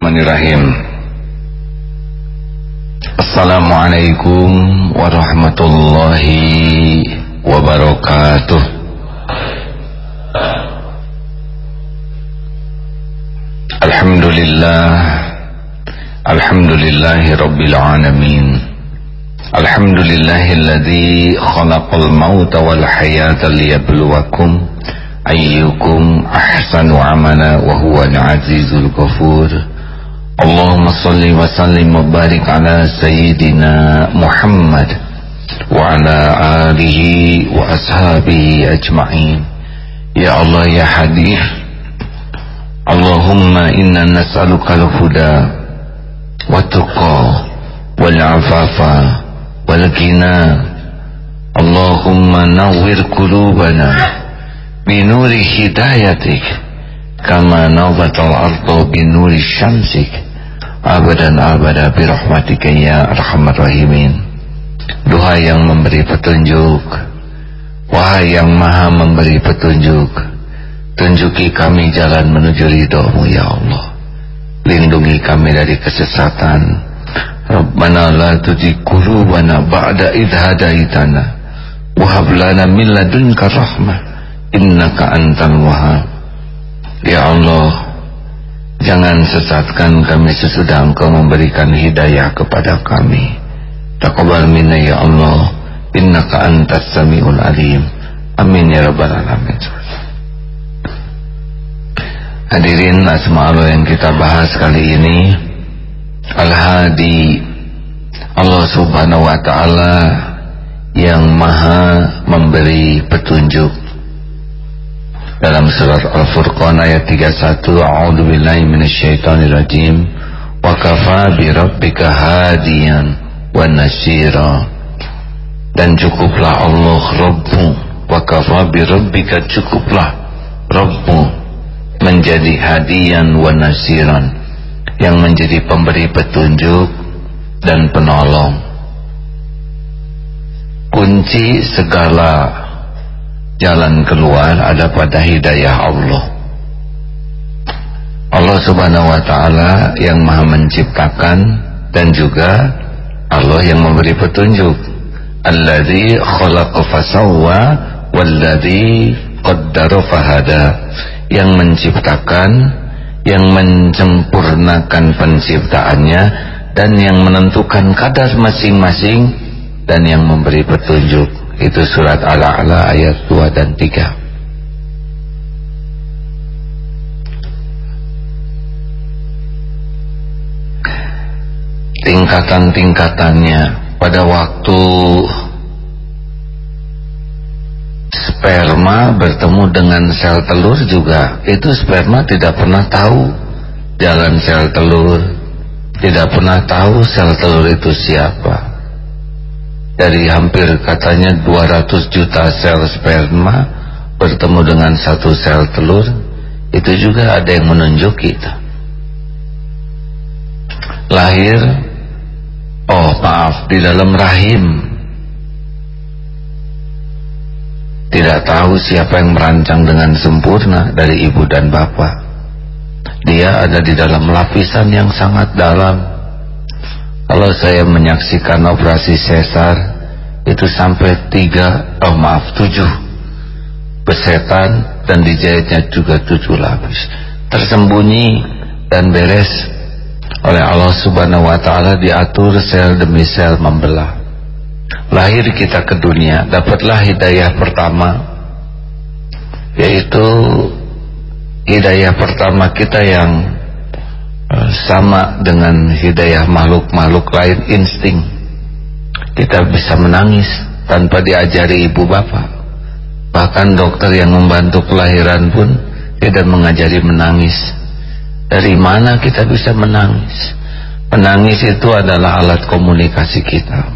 Bismillahirrahmanirrahim. Assalamualaikum warahmatullahi wabarakatuh. Alhamdulillah Alhamdulillahi rabbil alamin. Alhamdulillahilladzi khalaqal mauta wal hayata liyabluwakum ayyukum ahsanu amala wa huwa al-azizul ghafur اللهم صل وسلم وبارك على سيدنا محمد وعلى آله وأصحابه أجمعين. يا الله يا حديث اللهم إنا نسألك الهدى والتقى والعفاف والغنى. اللهم نور قلوبنا بنور هدايتك كما نوبت الأرض بنور شمسك. Abadan abada birahmatika ya arhamar rahimin. Doa yang memberi petunjuk Wahai yang maha memberi petunjuk Tunjuki kami jalan menuju ridhomu ya Allah. Lindungi kami dari kesesatan. Rabbana la tuzi kulubana ba'da idhadaitana Wahablana min ladunka rahmah. Innaka antal wahab Ya Allah Jangan sesatkan kami sesudah engkau memberikan hidayah kepada kami. Taqabbal minna ya Allah. Innaka antas samiul alim. Amin ya rabbal alamin. Hadirin asma Allah yang kita bahas kali ini Al-Hadi Allah subhanahu wa ta'ala yang maha memberi petunjuk dalam surat Al-Furqan ayat 31 A'udzu billahi minasyaitonir rajim wa kafa bi rabbika hadiyan wa nasira. Dan cukuplah Allah Rabbu wa kafa bi rabbika cukuplah Rabbu menjadi hadiyan wa nasiran yang menjadi pemberi petunjuk dan penolong. Kunci segala jalan keluar ada pada hidayah Allah. Allah subhanahu wa ta'ala yang maha menciptakan dan juga Allah yang memberi petunjuk. Alladzi khalaqa fasawwa walladzi qaddara fahada. Yang menciptakan yang mencempurnakan penciptaannya dan yang menentukan kadar masing-masing dan yang memberi petunjuk itu surat Al-A'la ayat 2 dan 3. Tingkatan-tingkatannya pada waktu sperma bertemu dengan sel telur juga itu sperma tidak pernah tahu jalan sel telur tidak pernah tahu sel telur itu siapa dari hampir katanya 200 juta sel sperma bertemu dengan satu sel telur itu juga ada yang menunjuk kita lahir oh maaf di dalam rahim. Tidak tahu siapa yang merancang dengan sempurna dari ibu dan bapak. Dia ada di dalam lapisan yang sangat dalam kalau saya menyaksikan operasi sesar itu sampai tiga, oh maaf tujuh. Besetan dan dijahitnya juga tujuh lapis. Tersembunyi dan beres oleh Allah subhanahu wa ta'ala diatur sel demi sel membelah. Lahir kita ke dunia dapatlah hidayah pertama yaitu hidayah pertama kita yang sama dengan hidayah makhluk-makhluk lain insting. Kita bisa menangis tanpa diajari ibu bapak. Bahkan dokter yang membantu kelahiran pun tidak mengajari menangis. Dari mana kita bisa menangis? Menangis itu adalah alat komunikasi kita.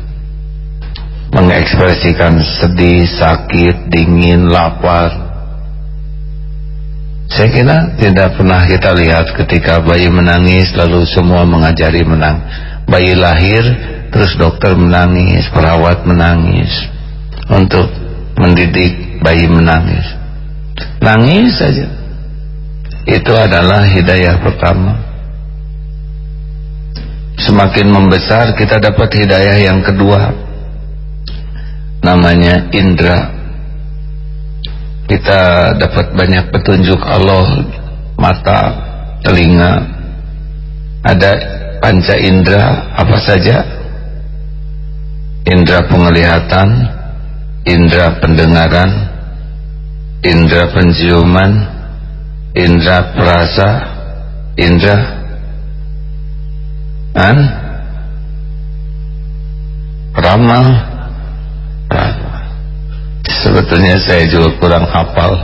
Mengekspresikan sedih, sakit, dingin, lapar saya kira tidak pernah kita lihat ketika bayi menangis lalu semua mengajari menang. Bayi lahir terus dokter menangis, perawat menangis untuk mendidik bayi menangis. Nangis saja. Itu adalah hidayah pertama. semakin membesar kita dapat hidayah yang kedua namanya indra kita dapat banyak petunjuk Allah mata, telinga. Ada panca indra apa saja? Indra penglihatan indra pendengaran indra penciuman indra perasa indra an ramal sebetulnya saya juga kurang hafal.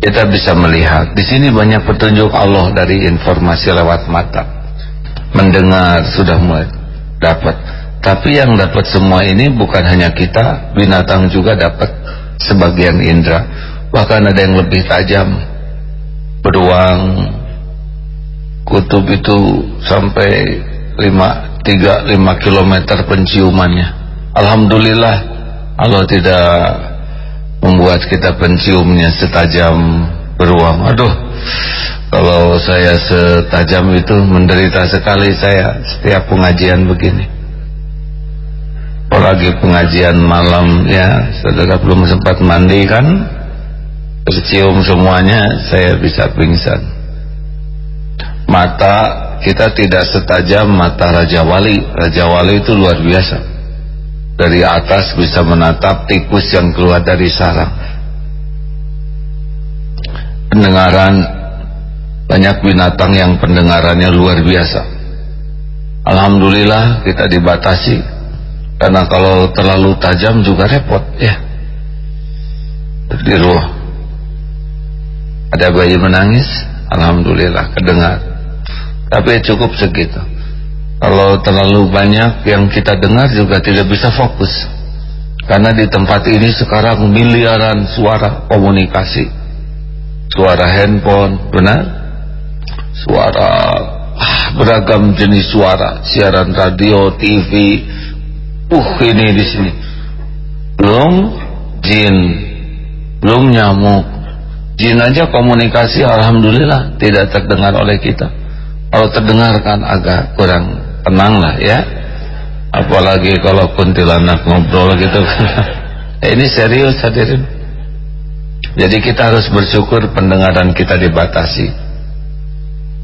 Kita bisa melihat di sini banyak petunjuk Allah dari informasi lewat mata. Mendengar sudah mulai dapat. Tapi yang dapat semua ini bukan hanya kita binatang juga dapat sebagian indera. Bahkan ada yang lebih tajam. Beruang kutub itu sampai 5 3 5 km penciumannya Alhamdulillah Allah tidak membuat kita penciumnya setajam beruang. Aduh kalau saya setajam itu menderita sekali saya setiap pengajian begini. Apalagi pengajian malam ya saudara belum sempat mandi kan tercium semuanya saya bisa pingsan. Mata kita tidak setajam mata Raja Wali. Raja Wali itu luar biasa dari atas bisa menatap tikus yang keluar dari sarang. Pendengaran banyak binatang yang pendengarannya luar biasa. Alhamdulillah kita dibatasi. Karena kalau terlalu tajam juga repot ya. Di ruh ada bayi menangis Alhamdulillah kedengar. Tapi cukup segitu kalau terlalu banyak yang kita dengar juga tidak bisa fokus. Karena di tempat ini sekarang miliaran suara komunikasi. Suara handphone, benar? Suara ah, beragam jenis suara, siaran radio, TV. Uh, ini di sini. Belum jin, belum nyamuk. Jin aja komunikasi alhamdulillah tidak terdengar oleh kita. Kalau terdengar kan agak kurang tenang lah ya. Apalagi kalau kuntilanak ngobrol gitu. Eh, ini serius hadirin. Jadi kita harus bersyukur pendengaran kita dibatasi.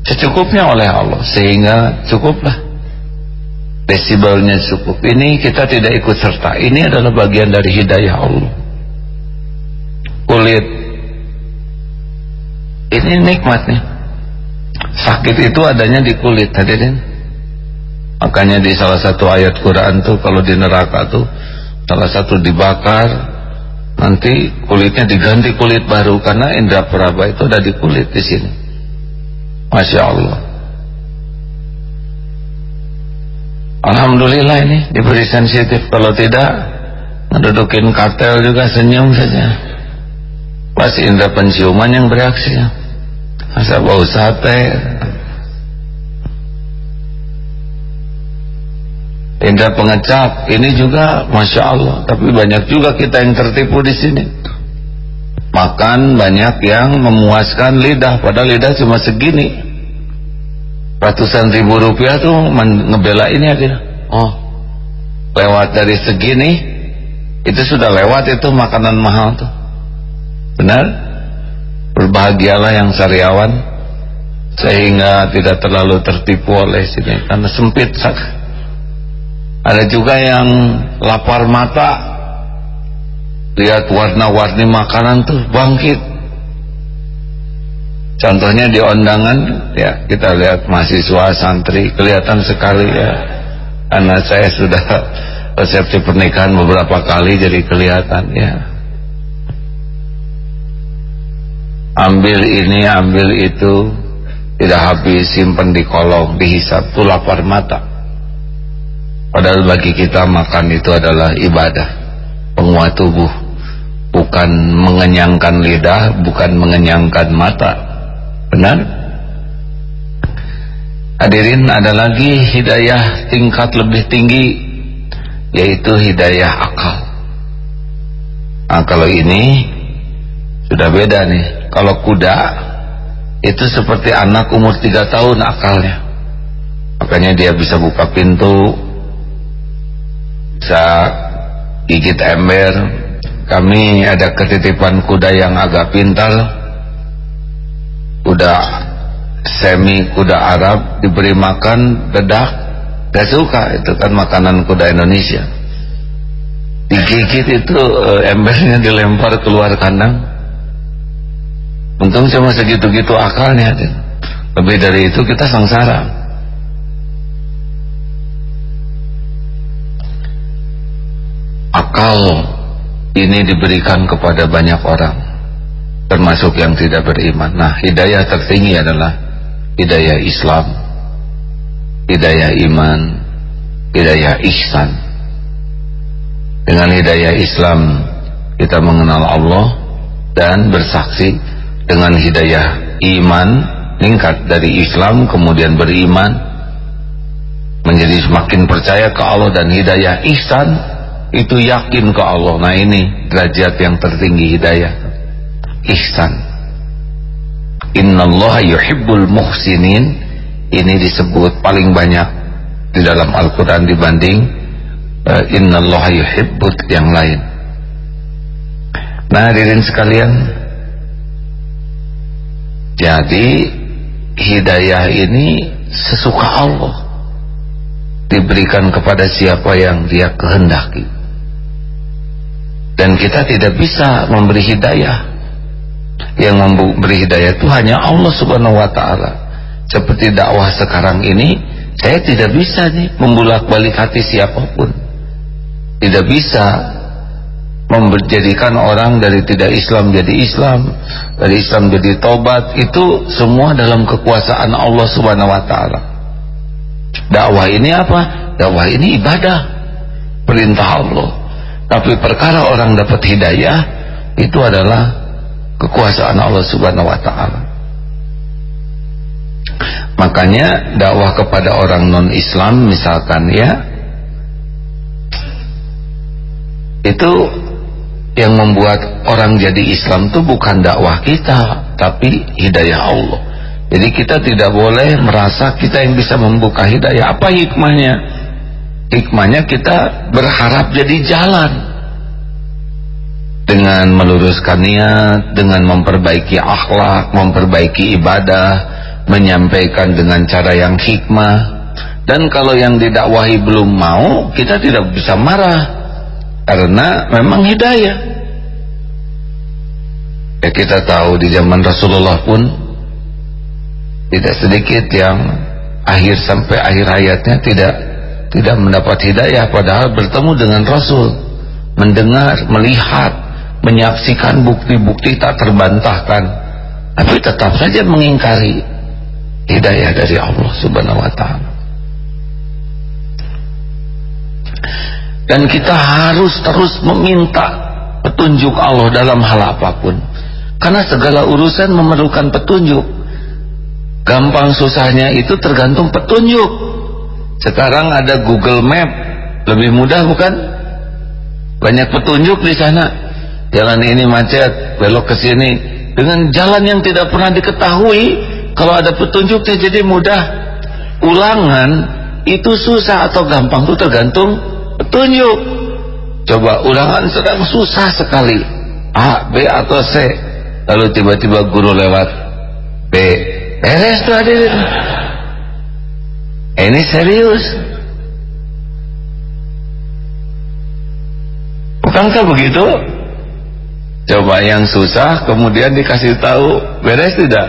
Secukupnya oleh Allah sehingga cukuplah. Desibelnya cukup. Ini kita tidak ikut serta. Ini adalah bagian dari hidayah Allah. Kulit. Ini nikmat nih. Sakit itu adanya di kulit hadirin Makanya di salah satu ayat Quran tuh kalau di neraka tuh salah satu dibakar nanti kulitnya diganti kulit baru karena indra peraba itu ada di kulit di sini. Masya Allah. Alhamdulillah ini diberi sensitif kalau tidak ngedudukin kartel juga senyum saja. Pas indra penciuman yang bereaksi. Masa bau sate Indra pengecap ini juga masya Allah. Tapi banyak juga kita yang tertipu di sini. Makan banyak yang memuaskan lidah padahal lidah cuma segini. Ratusan ribu rupiah tuh ngebela ini aja. Oh. Lewat dari segini itu sudah lewat itu makanan mahal tuh. Benar? Berbahagialah yang sariawan sehingga tidak terlalu tertipu oleh sini. Karena sempit sak ada juga yang lapar mata lihat warna-warni makanan tuh bangkit. Contohnya di undangan ya kita lihat mahasiswa santri kelihatan sekali ya. Karena saya sudah resepsi pernikahan beberapa kali jadi kelihatan ya. Ambil ini ambil itu tidak habis simpan di kolong dihisap tuh lapar mata Padahal bagi kita makan itu adalah ibadah. Penguat tubuh. Bukan mengenyangkan lidah Bukan mengenyangkan mata. Benar? Hadirin ada lagi hidayah tingkat lebih tinggi Yaitu hidayah akal. Nah kalau ini Sudah beda nih. Kalau kuda itu seperti anak umur tiga tahun akalnya. Makanya dia bisa buka pintu bisa gigit ember. Kami ada ketitipan kuda yang agak pintar kuda semi kuda Arab diberi makan dedak gak suka itu kan makanan kuda Indonesia. Digigit itu eh, embernya dilempar keluar kandang. Untung cuma segitu-gitu akalnya lebih dari itu kita sengsara akal ini diberikan kepada banyak orang termasuk yang tidak beriman. Nah hidayah tertinggi adalah hidayah Islam hidayah iman hidayah ihsan. Dengan hidayah Islam kita mengenal Allah dan bersaksi dengan hidayah iman meningkat dari Islam kemudian beriman menjadi semakin percaya ke Allah dan hidayah ihsan itu yakin ke Allah. Nah ini derajat yang tertinggi hidayah. Ihsan. Innallaha yuhibbul muhsinin. Ini disebut paling banyak di dalam Al-Quran dibanding uh, innallaha yuhibbut yang lain. Nah hadirin sekalian. Jadi hidayah ini sesuka Allah. Diberikan kepada siapa yang dia kehendaki. Dan kita tidak bisa memberi hidayah. Yang memberi hidayah itu hanya Allah Subhanahu wa taala. Seperti dakwah sekarang ini, saya tidak bisa nih membulak-balik hati siapa pun. Tidak bisa menjadikan orang dari tidak Islam jadi Islam dari Islam jadi tobat itu semua dalam kekuasaan Allah subhanahu wa ta'ala dakwah ini apa? dakwah ini ibadah perintah Allah tapi perkara orang dapat hidayah itu adalah kekuasaan Allah subhanahu wa ta'ala. Makanya dakwah kepada orang non Islam misalkan ya itu yang membuat orang jadi Islam itu bukan dakwah kita tapi hidayah Allah. Jadi kita tidak boleh merasa kita yang bisa membuka hidayah. Apa hikmahnya hikmahnya kita berharap jadi jalan. Dengan meluruskan niat dengan memperbaiki akhlak memperbaiki ibadah menyampaikan dengan cara yang hikmah. Dan kalau yang didakwahi belum mau kita tidak bisa marah. Karena memang hidayah. Ya kita tahu di zaman Rasulullah pun tidak sedikit yang akhir sampai akhir hayatnya tidak tidak mendapat hidayah padahal bertemu dengan Rasul. Mendengar, melihat menyaksikan bukti-bukti tak terbantahkan. Tapi tetap saja mengingkari hidayah dari Allah subhanahu wa ta'ala. Dan kita harus terus meminta petunjuk Allah dalam hal apa pun. Karena segala urusan memerlukan petunjuk. Gampang susahnya itu tergantung petunjuk sekarang ada Google Map. Lebih mudah bukan? Banyak petunjuk di sana. Jalan ini macet belok ke sini. Dengan jalan yang tidak pernah diketahui kalau ada petunjuknya jadi mudah. Ulangan itu susah atau gampang itu tergantung petunjuk. Coba ulangan sedang susah sekali. A, B atau C. Lalu tiba-tiba guru lewat. B beres tuh hadirin ini serius? Bukankah begitu? Coba yang susah kemudian dikasih tahu beres tidak?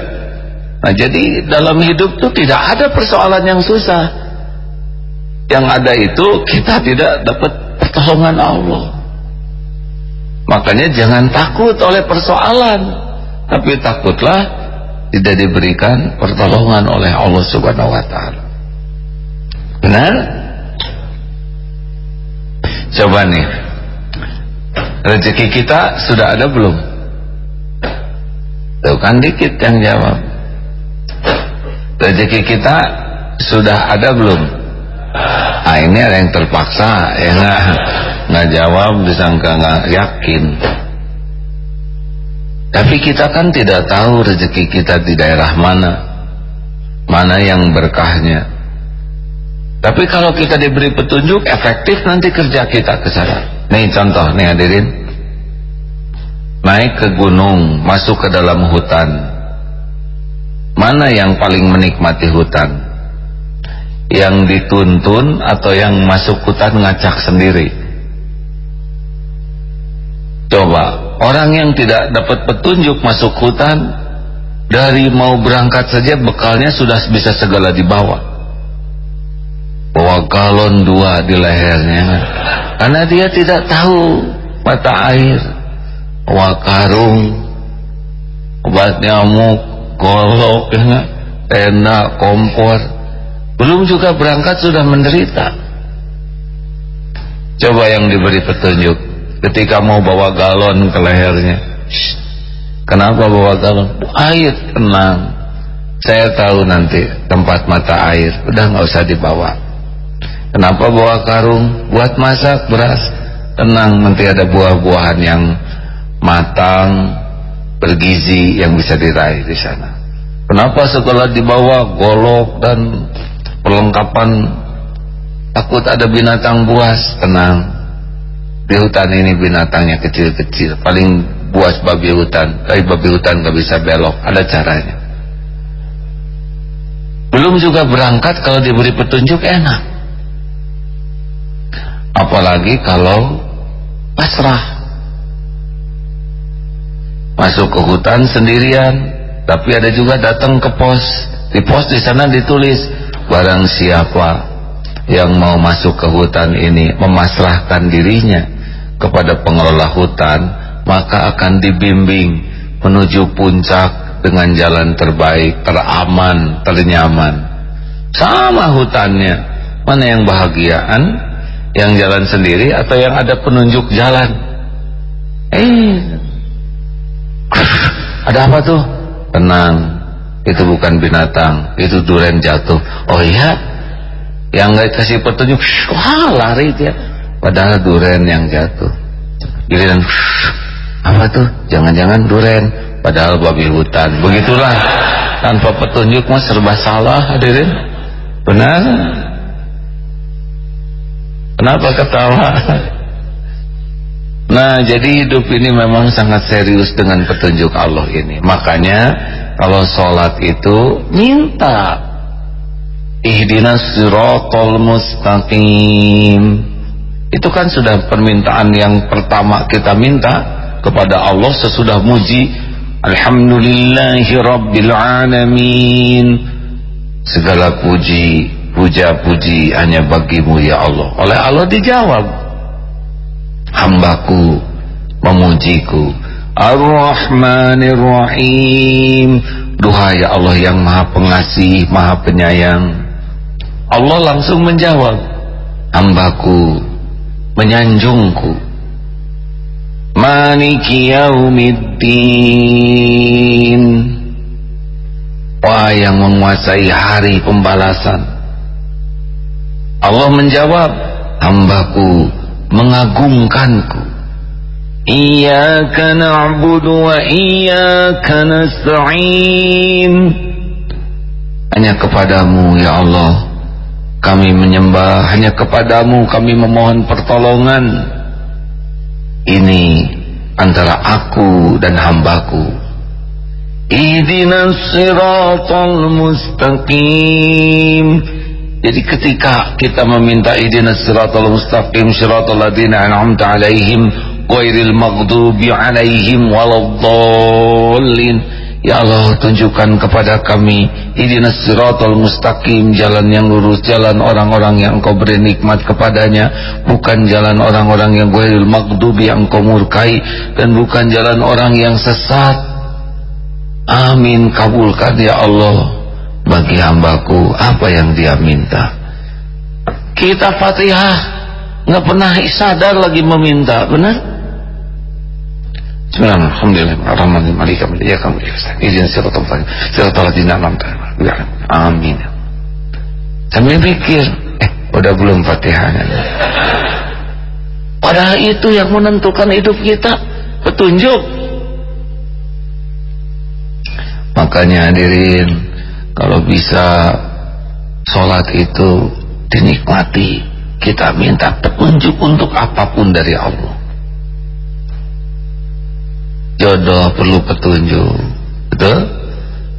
Nah jadi dalam hidup tuh tidak ada persoalan yang susah. Yang ada itu kita tidak dapat pertolongan Allah. Makanya jangan takut oleh persoalan tapi takutlah tidak diberikan pertolongan oleh Allah subhanahu wa ta'ala benar? coba nih rezeki kita sudah ada belum? tuh kan dikit yang jawab rezeki kita sudah ada belum? ah ini ada yang terpaksa ya nggak nggak jawab disangka nggak yakin Tapi kita kan tidak tahu rezeki kita di daerah mana, mana yang berkahnya. Tapi kalau kita diberi petunjuk, efektif nanti kerja kita ke sana. Nih contoh, nih hadirin. Naik ke gunung, masuk ke dalam hutan. Mana yang paling menikmati hutan? Yang dituntun atau yang masuk hutan ngacak sendiri? Coba Orang yang tidak dapat petunjuk masuk hutan dari mau berangkat saja bekalnya sudah bisa segala dibawa. Bawa galon dua di lehernya. Karena dia tidak tahu mata air. Bawa karung, obat nyamuk, golok, ya, tenda, kompor. Belum juga berangkat sudah menderita. Coba yang diberi petunjuk. Ketika mau bawa galon ke lehernya. Kenapa bawa galon? Air tenang. Saya tahu nanti tempat mata air. Udah nggak usah dibawa kenapa bawa karung? Buat masak beras. Tenang nanti ada buah-buahan yang matang bergizi yang bisa diraih di sana. Kenapa setelah dibawa golok dan perlengkapan takut ada binatang buas? Tenang. Di hutan ini binatangnya kecil-kecil. Paling buas babi hutan. Tapi babi hutan gak bisa belok. Ada caranya. Belum juga berangkat kalau diberi petunjuk enak apalagi kalau pasrah. Masuk ke hutan sendirian tapi ada juga datang ke pos. Di pos di sana ditulis barang siapa yang mau masuk ke hutan ini memasrahkan dirinya kepada pengelola hutan maka akan dibimbing menuju puncak dengan jalan terbaik teraman, ternyaman. Sama hutannya. Mana yang bahagiaan yang jalan sendiri atau yang ada penunjuk jalan? Eh. Ada apa tuh? Tenang. Itu bukan binatang. Itu duren jatuh. Oh iya? Yang nggak kasih petunjuk wah lari dia. Padahal duren yang jatuh. Giliran apa tuh? Jangan-jangan duren. Padahal babi hutan. Begitulah. Tanpa petunjuk mas serba salah hadirin. Benar kenapa ketawa? Nah jadi hidup ini memang sangat serius dengan petunjuk Allah ini. Makanya kalau sholat itu minta. Ihdinas siratal mustaqim. Itu kan sudah permintaan yang pertama kita minta kepada Allah sesudah muji Alhamdulillahi Rabbil Alamin. Segala puji puja-puji hanya bagimu ya Allah. Oleh Allah dijawab. Hambaku memujiku. Ar-Rahmanir Rahim Duhai ya Allah yang maha pengasih maha penyayang. Allah langsung menjawab. Hambaku menyanjungku. Maliki yaumiddin. Wah yang menguasai hari pembalasan Allah menjawab Hambaku mengagungkanku. Iyaka na'budu wa iyaka nasta'in. Hanya kepadamu ya Allah kami menyembah. Hanya kepadamu kami memohon pertolongan. Ini antara aku dan hambaku. Ihdinas siratal mustaqim jadi ketika kita meminta ihdinas siratal mustaqim siratal ladina an'amta alaihim ghairil maghdubi alaihim waladdallin. Ya Allah tunjukkan kepada kami Idinas siratal mustaqim Jalan yang lurus Jalan orang-orang yang engkau beri nikmat kepadanya Bukan jalan orang-orang yang Gwairil magdubi yang engkau murkai Dan bukan jalan orang yang sesat. Amin kabulkan ya Allah Bagi hambaku Apa yang dia minta Kita fatihah nggak pernah sadar lagi meminta Benar? Wa iyyaka Izin. Amin. Sambil pikir, eh udah belum Fatihahnya. Padahal itu yang menentukan hidup kita, petunjuk. makanya hadirin kalau bisa sholat itu dinikmati kita minta petunjuk untuk apa pun dari Allah. Jodoh perlu petunjuk betul?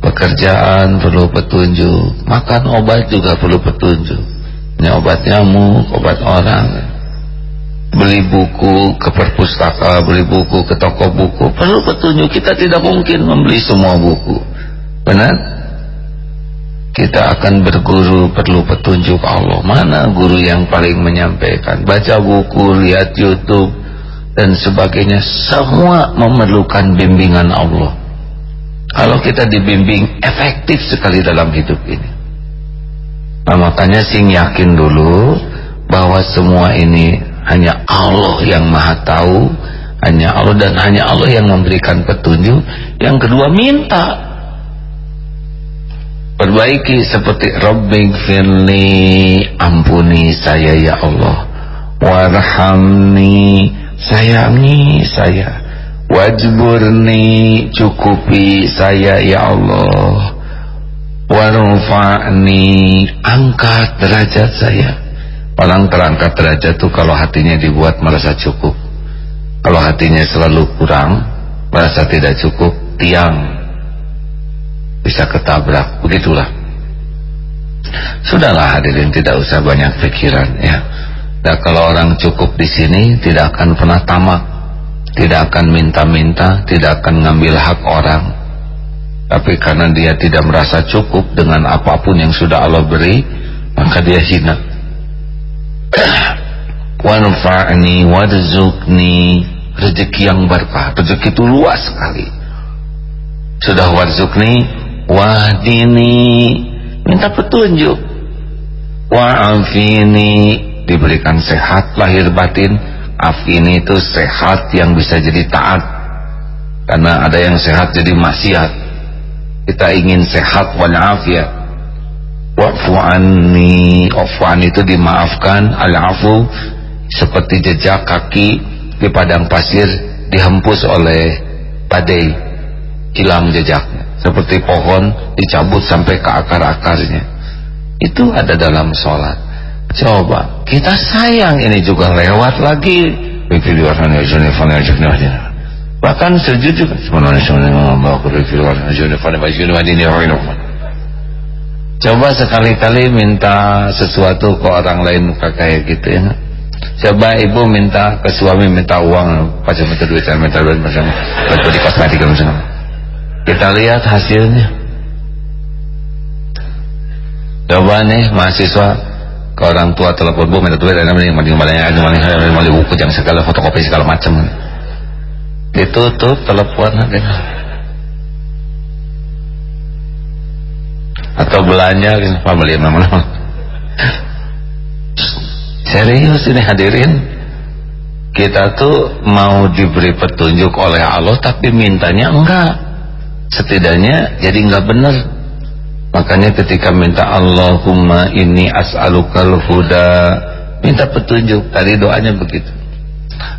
Pekerjaan perlu petunjuk makan obat juga perlu petunjuk. Ini obat nyamuk obat orang. Beli buku ke perpustakaan beli buku ke toko buku perlu petunjuk. Kita tidak mungkin membeli semua buku. Benar kita akan berguru perlu petunjuk Allah. Mana guru yang paling menyampaikan? Baca buku lihat YouTube dan sebagainya. Semua memerlukan bimbingan Allah. Kalau kita dibimbing efektif sekali dalam hidup ini. Nah, makanya sing yakin dulu bahwa semua ini hanya Allah yang maha tahu hanya Allah dan hanya Allah yang memberikan petunjuk. Yang kedua minta perbaiki seperti Rabbing firli ampuni saya ya Allah warhamni sayangi saya wajburni cukupi saya ya Allah warfa'ni angkat derajat saya Orang terangkat derajat itu kalau hatinya dibuat merasa cukup. Kalau hatinya selalu kurang, merasa tidak cukup, tiang. Bisa ketabrak, begitulah. Sudahlah hadirin tidak usah banyak pikiran ya. Dan kalau orang cukup di sini tidak akan pernah tamak, tidak akan minta-minta, tidak akan ngambil hak orang. Tapi karena dia tidak merasa cukup dengan apa pun yang sudah Allah beri, maka dia hina wanfa'ni warzukni rezeki yang berkah rezeki itu luas sekali sudah warzukni wahdini. Minta petunjuk. Wa'afini. Diberikan sehat lahir batin. Afini itu sehat yang bisa jadi taat. Karena ada yang sehat jadi maksiat. Kita ingin sehat walafiat. Wa'fu anni. Wa'fu itu dimaafkan. Al-afu. Seperti jejak kaki di padang pasir dihempus oleh badai hilang jejaknya seperti pohon dicabut sampai ke akar-akarnya itu ada dalam sholat coba kita sayang ini juga lewat lagi bahkan sujud juga Coba sekali-kali minta sesuatu ke orang lain kayak gitu ya. Coba ibu minta ke suami minta uang, pasti minta duit, minta duit macam kosmetik misalnya. Kita lihat hasilnya. Coba nih mahasiswa ke orang tua telepon bu minta duit, dan mending aja, mending mending buku jangan segala fotokopi segala macam. Ditutup telepon atau belanja apa beli mana serius ini hadirin. Kita tuh mau diberi petunjuk oleh Allah tapi mintanya enggak setidaknya jadi enggak benar. Makanya ketika minta Allahumma ini as'alukal huda minta petunjuk. Tadi doanya begitu.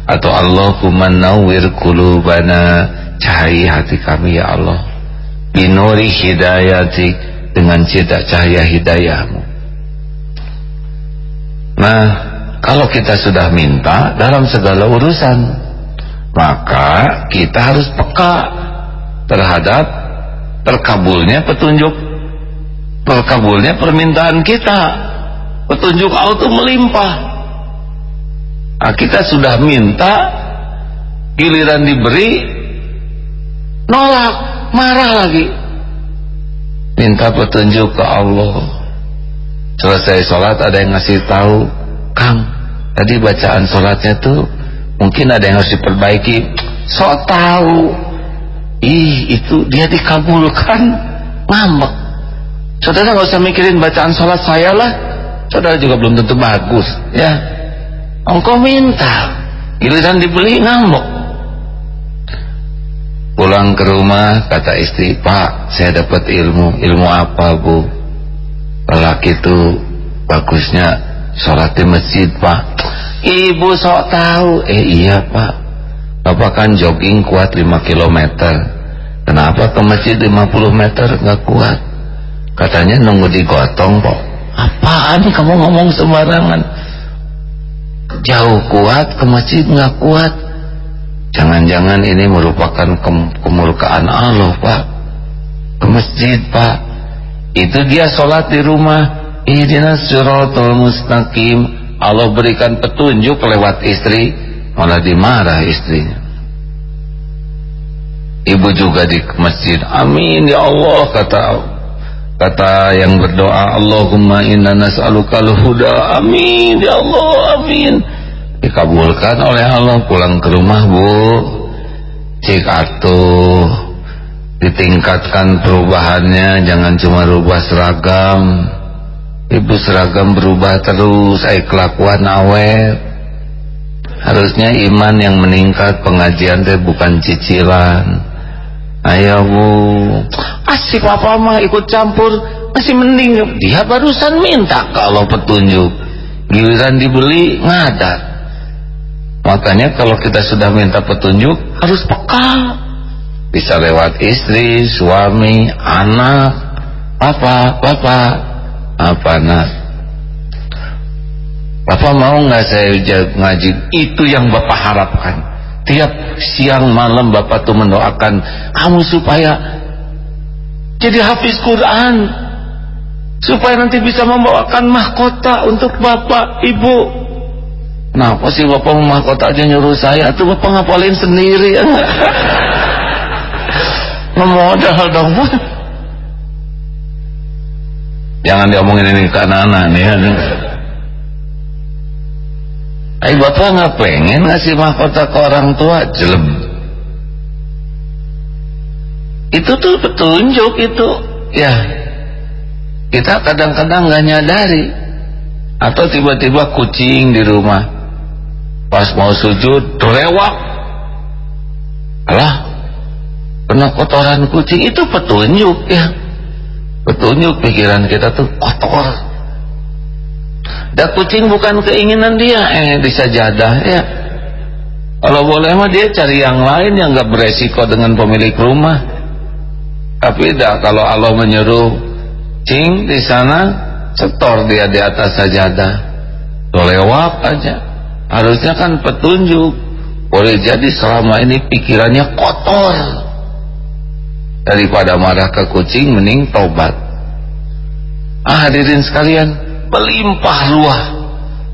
Atau Allahumma nawwir kulubana cahaya hati kami ya Allah. Binuri hidayatik dengan cedak cahaya hidayahmu. Nah kalau kita sudah minta dalam segala urusan maka kita harus peka terhadap terkabulnya petunjuk terkabulnya permintaan kita. Petunjuk Allah itu melimpah. Nah, kita sudah minta giliran diberi nolak marah lagi. Minta petunjuk ke Allah. Selesai sholat ada yang ngasih tahu Kang tadi bacaan sholatnya tuh mungkin ada yang harus diperbaiki. So tahu ih itu dia dikabulkan. Ngambek. Saudara nggak usah mikirin bacaan sholat saya lah. Saudara juga belum tentu bagus ya. Engkau minta. Giliran dibeli ngambek. Pulang ke rumah kata istri pak saya dapat ilmu. Ilmu apa bu? Lelaki itu bagusnya sholat di masjid pak. Ibu sok tahu. Eh iya pak bapak kan jogging kuat 5 km kenapa ke masjid 50 meter nggak kuat? Katanya nunggu digotong kok apaan kamu ngomong sembarangan? Jauh kuat ke masjid nggak kuat. Jangan-jangan ini merupakan kemurkaan Allah pak. Ke masjid pak. Itu dia sholat di rumah. Ihdinas siratal mustaqim. Allah berikan petunjuk lewat istri malah dimarah istrinya. Ibu juga di masjid amin ya Allah kata kata yang berdoa Allahumma inna nas'aluka huda amin ya Allah amin. Dikabulkan oleh Allah pulang ke rumah bu. Cik atuh ditingkatkan perubahannya jangan cuma rubah seragam. Ibu seragam berubah terus ay kelakuan awet harusnya iman yang meningkat pengajian teh bukan cicilan. Ayo bu. Asik apa mah ikut campur masih mending. Dia barusan minta kalau petunjuk. Giliran dibeli ngadar makanya kalau kita sudah minta petunjuk harus peka. Bisa lewat istri, suami, anak apa, bapak apa nak Bapak mau nggak saya ngaji? Itu yang Bapak harapkan. Tiap siang malam Bapak tuh mendoakan kamu supaya jadi hafiz Quran. Supaya nanti bisa membawakan mahkota untuk Bapak Ibu. Nah sih Bapak mahkota aja nyuruh saya? Tuh Bapak ngapalin sendiri ya ngemodal dong jangan diomongin ini ke anak-anak nih ya Ayo bapak nggak pengen ngasih mahkota ke orang tua? Jelem. Itu tuh petunjuk itu. Ya kita kadang-kadang nggak nyadari. Atau tiba-tiba kucing di rumah. Pas mau sujud lewat alah kena kotoran kucing. Itu petunjuk ya. Petunjuk pikiran kita tuh kotor dan kucing bukan keinginan dia. Eh disajadah ya. Kalau boleh mah dia cari yang lain yang gak beresiko dengan pemilik rumah. Tapi dah kalau Allah menyuruh cing di sana setor dia di atas sajadah. Lewat aja. Harusnya kan petunjuk. Boleh jadi selama ini pikirannya kotor. Daripada marah ke kucing mending tobat ah hadirin sekalian melimpah ruah.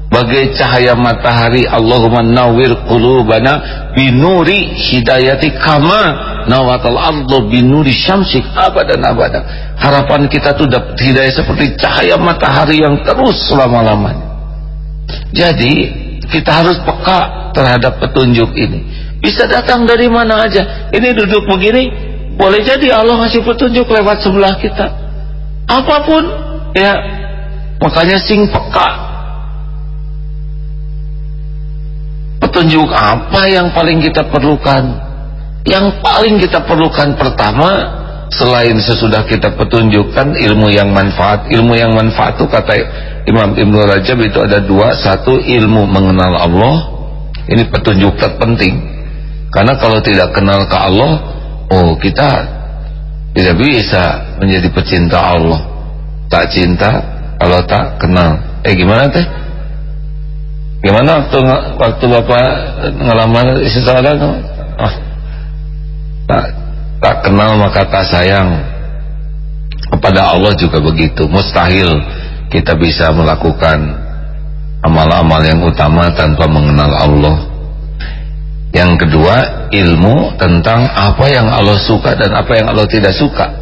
Bagai cahaya matahari Allahumma nawwir qulubana binuri hidayati kama nawatal ardu binuri syamsik abadan abadan. Harapan kita tuh dapat hidayah seperti cahaya matahari yang terus selama-lamanya. Jadi kita harus peka terhadap petunjuk ini. Bisa datang dari mana aja. Ini duduk begini boleh jadi Allah ngasih petunjuk lewat sebelah kita. Apa pun ya makanya sing peka. Petunjuk apa yang paling kita perlukan? Yang paling kita perlukan pertama selain sesudah kita petunjukkan ilmu yang manfaat ilmu yang manfaat itu kata Imam Ibn Rajab itu ada dua. Satu ilmu mengenal Allah. Ini petunjuk terpenting. Karena kalau tidak kenal ke Allah oh kita tidak bisa menjadi pecinta Allah. Tak cinta kalau tak kenal. Eh gimana teh? Gimana waktu waktu bapak ngelamar istri seorang oh, tak tak kenal maka tak sayang. Kepada Allah juga begitu. Mustahil kita bisa melakukan amal-amal yang utama tanpa mengenal Allah. Yang kedua ilmu tentang apa yang Allah suka dan apa yang Allah tidak suka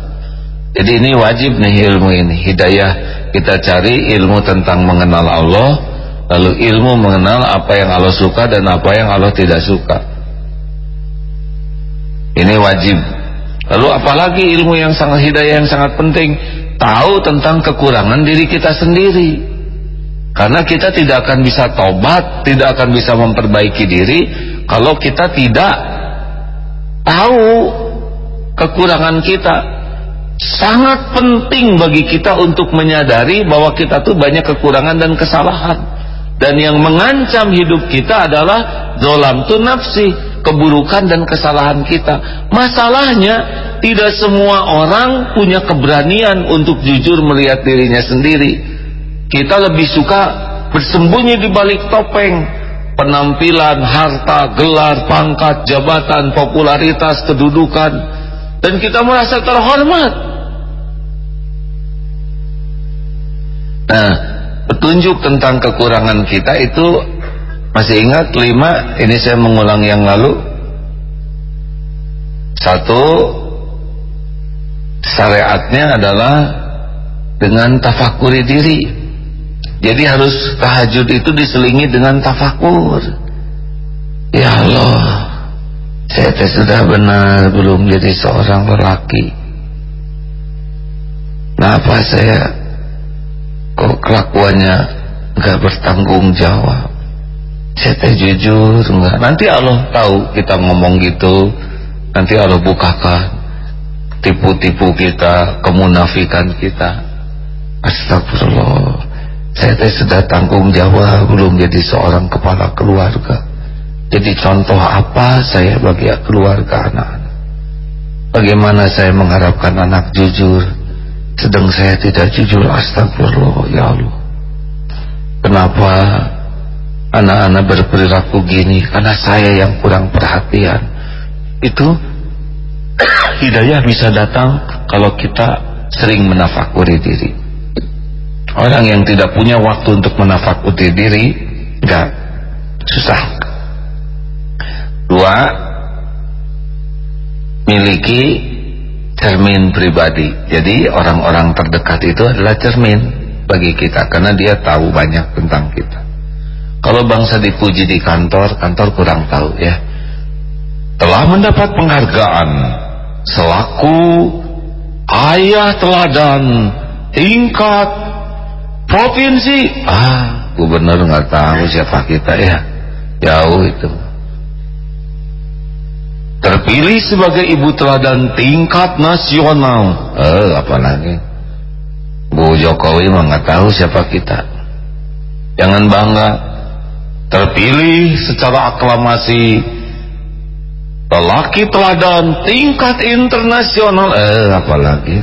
jadi ini wajib nih ilmu ini. Hidayah kita cari ilmu tentang mengenal Allah lalu ilmu mengenal apa yang Allah suka dan apa yang Allah tidak suka. Ini wajib. Lalu apalagi ilmu yang sangat hidayah yang sangat penting? Tahu tentang kekurangan diri kita sendiri. Karena kita tidak akan bisa tobat tidak akan bisa memperbaiki diri kalau kita tidak tahu kekurangan kita sangat penting bagi kita untuk menyadari bahwa kita tuh banyak kekurangan dan kesalahan. Dan yang mengancam hidup kita adalah zolam tu nafsi keburukan dan kesalahan kita. Masalahnya tidak semua orang punya keberanian untuk jujur melihat dirinya sendiri. Kita lebih suka bersembunyi di balik topeng. Penampilan, harta, gelar, pangkat, jabatan, popularitas, kedudukan dan kita merasa terhormat. Nah petunjuk tentang kekurangan kita itu masih ingat lima ini saya mengulang yang lalu. Satu syariatnya adalah dengan tafakuri diri. Jadi harus tahajud itu diselingi dengan tafakur ya Allah saya sudah benar belum jadi seorang lelaki. Kenapa saya kok kelakuannya nggak bertanggung jawab? Saya teh jujur enggak nanti Allah tahu kita ngomong gitu. Nanti Allah bukakan tipu-tipu kita kemunafikan kita. Astagfirullah. Saya teh sudah tanggung jawab belum jadi seorang kepala keluarga jadi contoh apa saya bagi keluarga anak-anak? Bagaimana saya mengharapkan anak jujur? Sedang saya tidak jujur astagfirullah ya Allah. Kenapa anak-anak berperilaku gini? Karena saya yang kurang perhatian. Itu hidayah bisa datang kalau kita sering menafakuri diri. Orang yang tidak punya waktu untuk menafakuri diri enggak. Susah dua miliki cermin pribadi jadi orang-orang terdekat itu adalah cermin bagi kita karena dia tahu banyak tentang kita kalau bangsa dipuji di kantor, kantor kurang tahu ya. Telah mendapat penghargaan selaku ayah teladan tingkat provinsi. Ah, gubernur nggak tahu siapa kita ya. Jauh itu. Terpilih sebagai ibu teladan tingkat nasional. Eh, apa lagi? Bu Jokowi nggak siapa kita. Jangan bangga terpilih secara aklamasi lelaki teladan tingkat internasional eh apalagi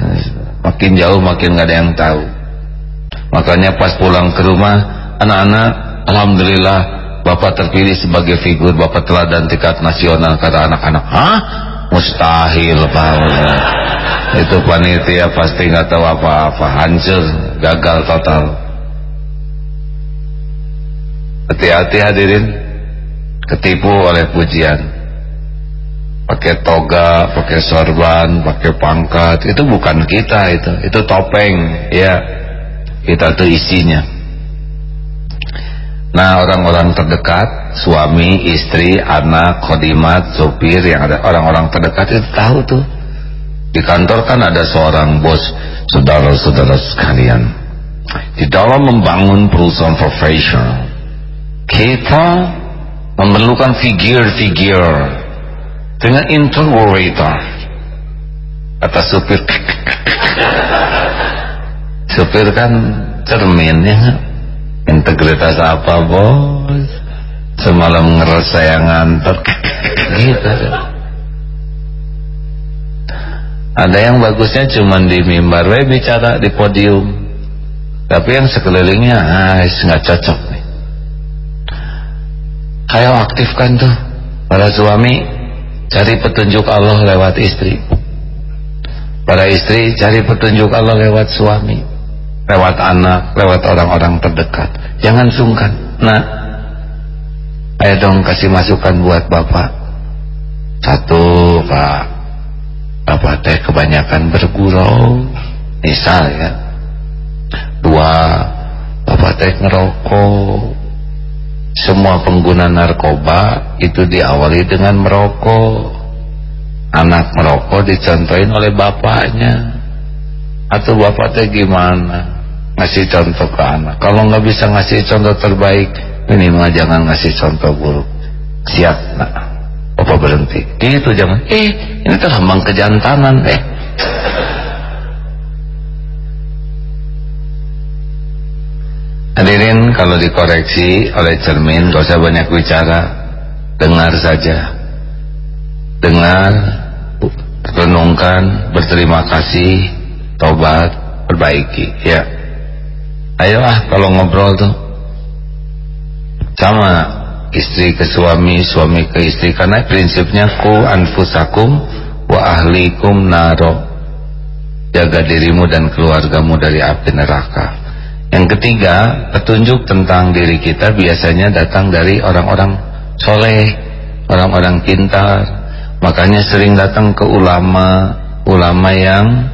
makin jauh makin gak ada yang tahu makanya pas pulang ke rumah anak-anak Alhamdulillah Bapak terpilih sebagai figur Bapak teladan tingkat nasional kata anak-anak. Hah? mustahil Pak. Itu panitia pasti nggak tahu apa-apa. Hancur gagal total. Hati-hati hadirin. Ketipu oleh pujian. Pakai toga, pakai sorban, pakai pangkat. Itu bukan kita itu. Itu topeng ya. Kita tuh isinya nah orang-orang terdekat suami, istri, anak, khodimat, sopir yang ada orang-orang terdekat itu tahu tuh. Di kantor kan ada seorang bos saudara-saudara sekalian. Di dalam membangun perusahaan profesional kita memerlukan figur-figur dengan interrogator. Kata supir supir kan cermin ya integritas apa bos? Semalam ngeres saya ngantor gitu. Ada yang bagusnya cuma di mimbar we bicara di podium. Tapi yang sekelilingnya ah nggak cocok nih. Ayo aktifkan tuh para suami cari petunjuk Allah lewat istri. Para istri cari petunjuk Allah lewat suami, lewat anak, lewat orang-orang terdekat. Jangan sungkan. Nah, ayo dong kasih masukan buat bapak. Satu, Pak. Bapak teh kebanyakan bergurau. Misal ya. Dua, Bapak teh ngerokok semua pengguna narkoba itu diawali dengan merokok anak merokok dicontohin oleh bapaknya atau bapaknya gimana ngasih contoh ke anak. Kalau nggak bisa ngasih contoh terbaik minimal jangan ngasih contoh buruk. Siap nak? Bapak berhenti? Gitu jangan. Eh ini tuh lambang kejantanan eh. Hadirin kalau dikoreksi oleh cermin gak usah banyak bicara. Dengar saja. Dengar renungkan berterima kasih tobat perbaiki. Ya ayolah kalau ngobrol tuh. Sama istri ke suami suami ke istri. Karena prinsipnya ku anfusakum wa ahlikum naro. Jaga dirimu dan keluargamu dari api neraka. Yang ketiga petunjuk tentang diri kita biasanya datang dari orang-orang soleh orang-orang pintar. Makanya sering datang ke ulama ulama yang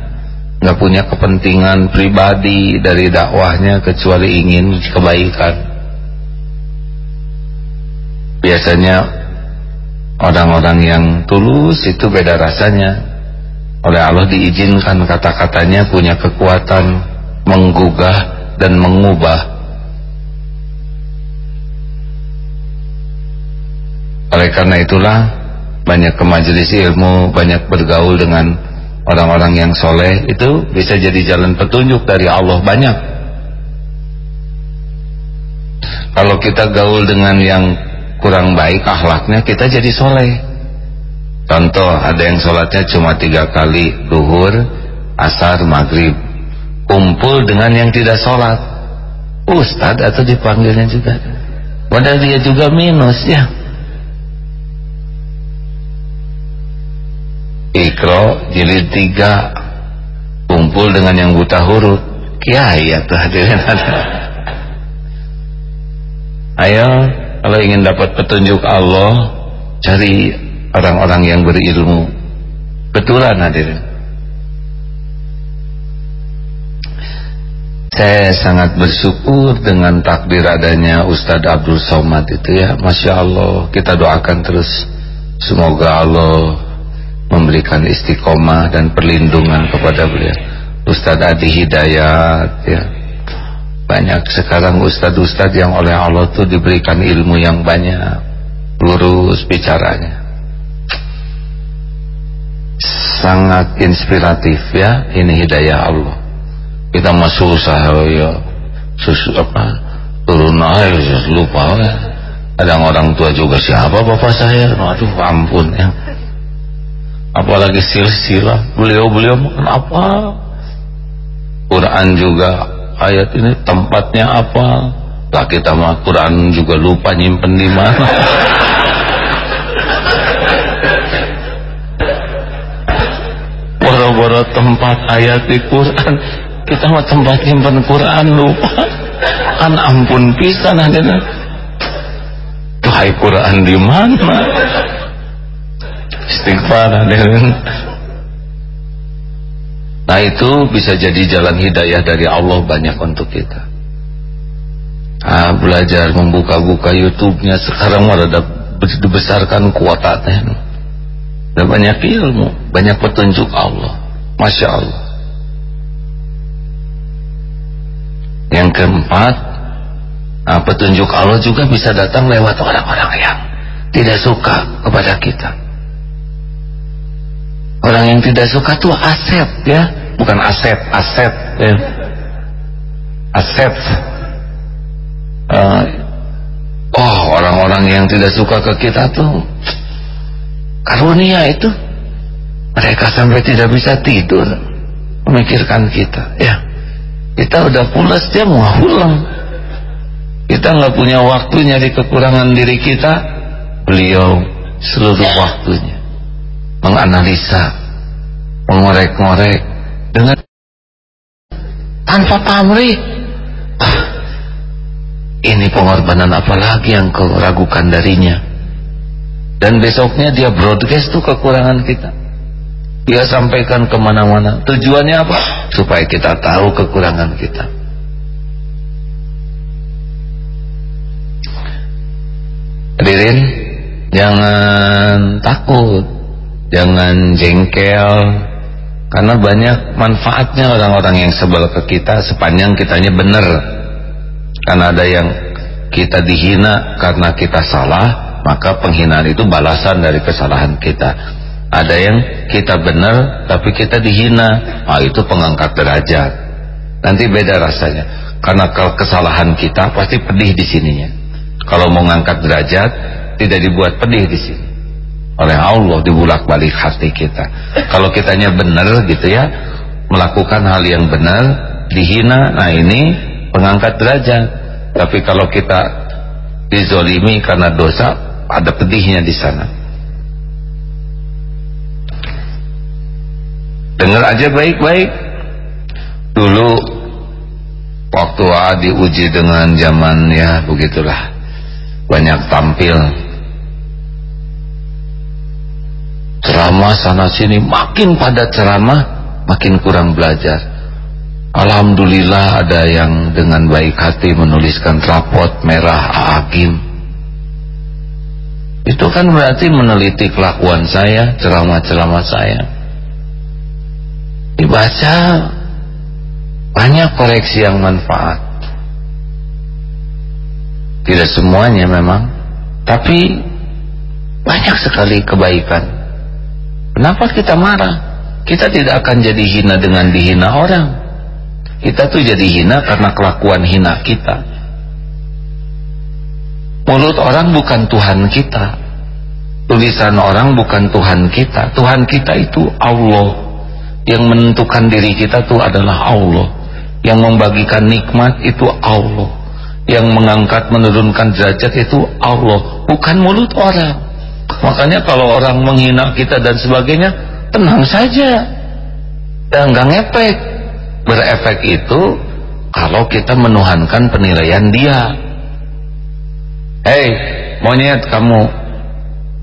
nggak punya kepentingan pribadi dari dakwahnya kecuali ingin kebaikan. Biasanya orang-orang yang tulus itu beda rasanya. Oleh Allah diizinkan kata-katanya punya kekuatan menggugah dan mengubah. Oleh karena itulah banyak ke ilmu, banyak bergaul dengan orang-orang yang soleh, itu bisa jadi jalan petunjuk dari Allah banyak. Kalau kita gaul dengan yang kurang baik akhlaknya, kita jadi soleh. Contoh, ada yang sholatnya cuma tiga kali, duhur, asar, maghrib. Kumpul dengan yang tidak sholat. Ustad atau dipanggilnya juga. Padahal dia juga minus ya Ikro jilid tiga kumpul dengan yang buta huruf. Kiai atau hadirin ayo kalau ingin dapat petunjuk Allah cari orang-orang yang berilmu. Betulan hadirin. Saya sangat bersyukur dengan takdir adanya Ustadz Abdul Somad itu ya. Masya Allah kita doakan terus. Semoga Allah memberikan istiqomah dan perlindungan kepada beliau. Ustadz Adi Hidayat ya. Banyak. Sekarang ustadz-ustadz yang oleh Allah tuh diberikan ilmu yang banyak. Lurus bicaranya. Sangat inspiratif ya ini hidayah Allah. Kita masuk usaha ya. Susu apa turun aja lupa ya. Ada orang tua juga siapa bapak saya? Aduh ampun ya apalagi silsilah. Beliau-beliau apa Quran juga ayat ini tempatnya apa? Lah kita mah Quran juga lupa nyimpen di mana. Boro-boro tempat ayat di Quran. Kita mah tempat nyimpen Quran lupa. Kan ampun pisan ada tuh Quran di mana istighfar nah itu bisa jadi jalan hidayah dari Allah banyak untuk kita. Ah, belajar membuka-buka YouTube-nya. Sekarang ada dibesarkan kuatatnya dan banyak ilmu banyak petunjuk Allah. Masya Allah. Yang keempat nah, petunjuk Allah juga bisa datang lewat orang-orang yang tidak suka kepada kita Orang yang tidak suka tuh aset ya, bukan aset, aset ya. Aset. Uh, oh, orang-orang yang tidak suka ke kita tuh karunia itu. Mereka sampai tidak bisa tidur memikirkan kita, ya. Kita udah pulas dia mau pulang. Kita nggak punya waktu nyari kekurangan diri kita, beliau seluruh waktunya menganalisa, mengorek-ngorek dengan tanpa pamrih. Ah, ini pengorbanan apa lagi yang kau ragukan darinya? Dan besoknya dia broadcast tuh kekurangan kita. Dia sampaikan ke mana-mana. Tujuannya apa? Supaya kita tahu kekurangan kita. Hadirin, jangan takut jangan jengkel karena banyak manfaatnya orang-orang yang sebel ke kita sepanjang kitanya benar. Karena ada yang kita dihina karena kita salah maka penghinaan itu balasan dari kesalahan kita. Ada yang kita benar tapi kita dihina ah itu pengangkat derajat. Nanti beda rasanya. Karena kalau kesalahan kita pasti pedih di sininya. Kalau mau ngangkat derajat tidak dibuat pedih di sini oleh Allah dibulak-balik hati kita. Kalau kitanya benar gitu ya melakukan hal yang benar dihina nah ini pengangkat derajat. Tapi kalau kita dizolimi karena dosa ada pedihnya di sana. Dengar aja baik-baik. Dulu waktu A diuji dengan zaman ya begitulah. Banyak tampil ceramah sana sini makin pada ceramah makin kurang belajar. Alhamdulillah ada yang dengan baik hati menuliskan rapot merah agim itu kan berarti meneliti kelakuan saya ceramah-ceramah saya. Dibaca banyak koreksi yang manfaat. Tidak semuanya memang tapi banyak sekali kebaikan kenapa kita marah kita tidak akan jadi hina dengan dihina orang kita tuh jadi hina karena kelakuan hina kita. Mulut orang bukan Tuhan kita. Tulisan orang bukan Tuhan kita. Tuhan kita itu Allah. Yang menentukan diri kita itu adalah Allah. Yang membagikan nikmat itu Allah. Yang mengangkat menurunkan derajat itu Allah. Bukan mulut orang. Makanya kalau orang menghina kita dan sebagainya, tenang saja. Dan nggak ngepek. Berefek itu kalau kita menuhankan penilaian dia. Hei monyet kamu.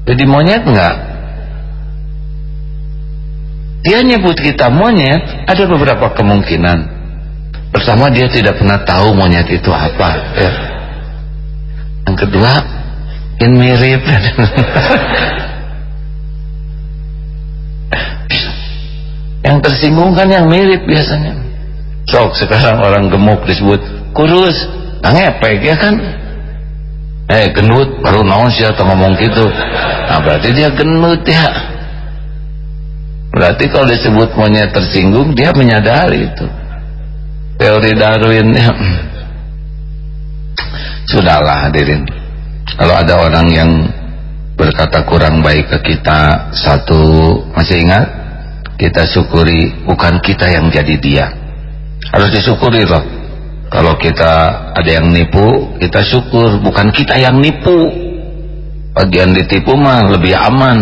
Jadi monyet enggak dia nyebut kita monyet ada beberapa kemungkinan. Pertama dia tidak pernah tahu monyet itu apa ya. yang kedua yang mirip. Yang tersinggung kan yang mirip biasanya. Sok sekarang orang gemuk disebut. Kurus. Nah ngepek ya kan? Eh gendut baru naon sih atau ngomong gitu. Nah berarti dia gendut ya. Berarti kalau disebut monyet tersinggung dia menyadari itu. Teori Darwin ya. Sudahlah hadirin kalau ada orang yang berkata kurang baik ke kita satu masih ingat? Kita syukuri bukan kita yang jadi dia. Harus disyukuri loh. Kalau kita ada yang nipu kita syukur. Bukan kita yang nipu. Bagian ditipu mah lebih aman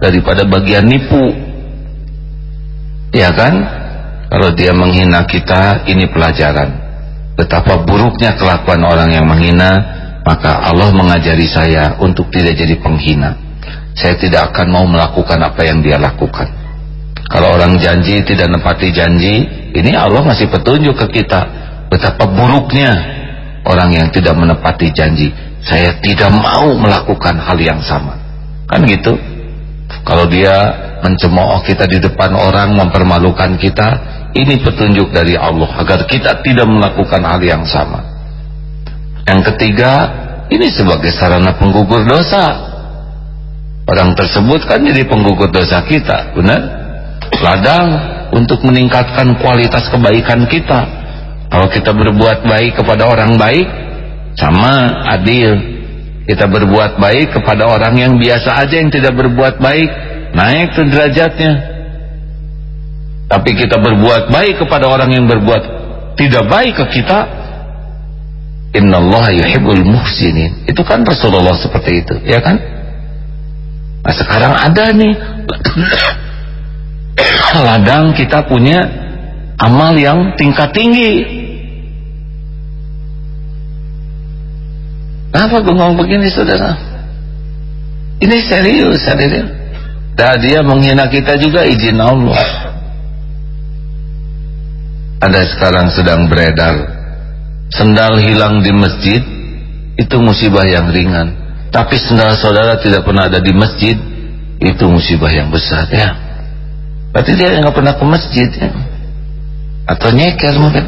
daripada bagian nipu. Ya kan? Kalau dia menghina kita ini pelajaran. Betapa buruknya kelakuan orang yang menghina maka Allah mengajari saya untuk tidak jadi penghina saya tidak akan mau melakukan apa yang dia lakukan kalau orang janji tidak nepati janji ini Allah ngasih petunjuk ke kita betapa buruknya orang yang tidak menepati janji. Saya tidak mau melakukan hal yang sama. Kan gitu. Kalau dia mencemooh kita di depan orang, mempermalukan kita, ini petunjuk dari Allah agar kita tidak melakukan hal yang sama. Yang ketiga, ini sebagai sarana penggugur dosa. Orang tersebut kan jadi penggugur dosa kita, benar? Ladang untuk meningkatkan kualitas kebaikan kita kalau kita berbuat baik kepada orang baik sama adil kita berbuat baik kepada orang yang biasa aja yang tidak berbuat baik naik ke derajatnya tapi kita berbuat baik kepada orang yang berbuat tidak baik ke kita innallaha yuhibbul muhsinin. Itu kan Rasulullah seperti itu ya kan? Nah sekarang ada nih. Ladang kita punya amal yang tingkat tinggi. Kenapa ngomong begini saudara? Ini serius hadirin dan dia menghina kita juga izin Allah. Ada sekarang sedang beredar sendal hilang di masjid itu musibah yang ringan tapi sendal saudara tidak pernah ada di masjid itu musibah yang besar ya Berarti dia nggak pernah ke masjid ya. Atau nyeker mungkin.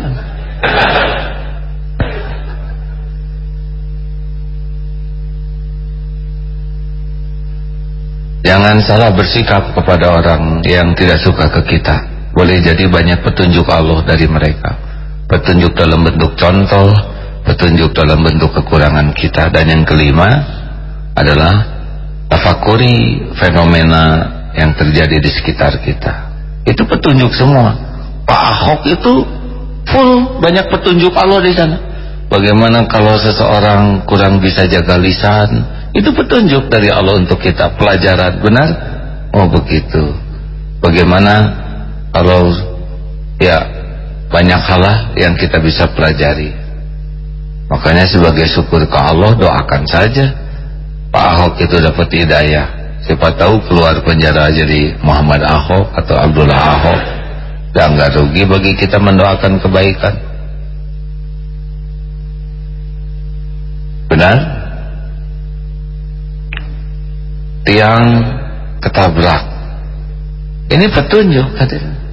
Jangan salah bersikap kepada orang yang tidak suka ke kita. Boleh jadi banyak petunjuk Allah dari mereka. Petunjuk dalam bentuk contoh, petunjuk dalam bentuk kekurangan kita. Dan yang kelima adalah tafakuri fenomena yang terjadi di sekitar kita. Itu petunjuk semua. Pak Ahok itu full banyak petunjuk Allah di sana. Bagaimana kalau seseorang kurang bisa jaga lisan? Itu petunjuk dari Allah untuk kita. Pelajaran benar? Oh begitu. Bagaimana kalau ya banyak hal yang kita bisa pelajari. Makanya sebagai syukur ke Allah doakan saja. Pak Ahok itu dapat hidayah. Siapa tahu keluar penjara jadi Muhammad Ahok atau Abdullah Ahok. Dan nggak rugi bagi kita mendoakan kebaikan. Benar? Tiang ketabrak. Ini petunjuk hadirin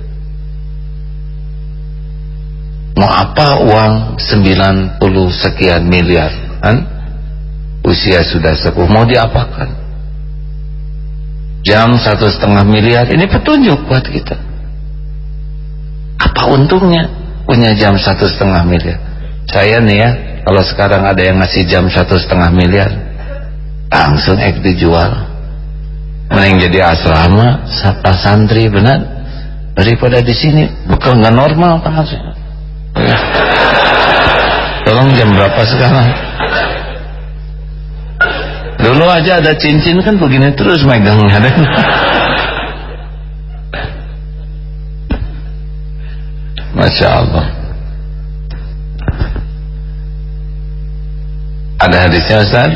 mau apa uang 90 sekian miliar kan? Usia sudah sepuh. Mau diapakan? Jam satu setengah miliar ini petunjuk buat kita. Apa untungnya punya jam satu setengah miliar? Saya nih ya kalau sekarang ada yang ngasih jam satu setengah miliar langsung ek dijual. Mending jadi asrama santri benar? Daripada di sini bukan nggak normal ya. Tolong jam berapa sekarang Dulu aja ada cincin kan begini terus megang ada. Masya Allah. Ada hadisnya Ustaz?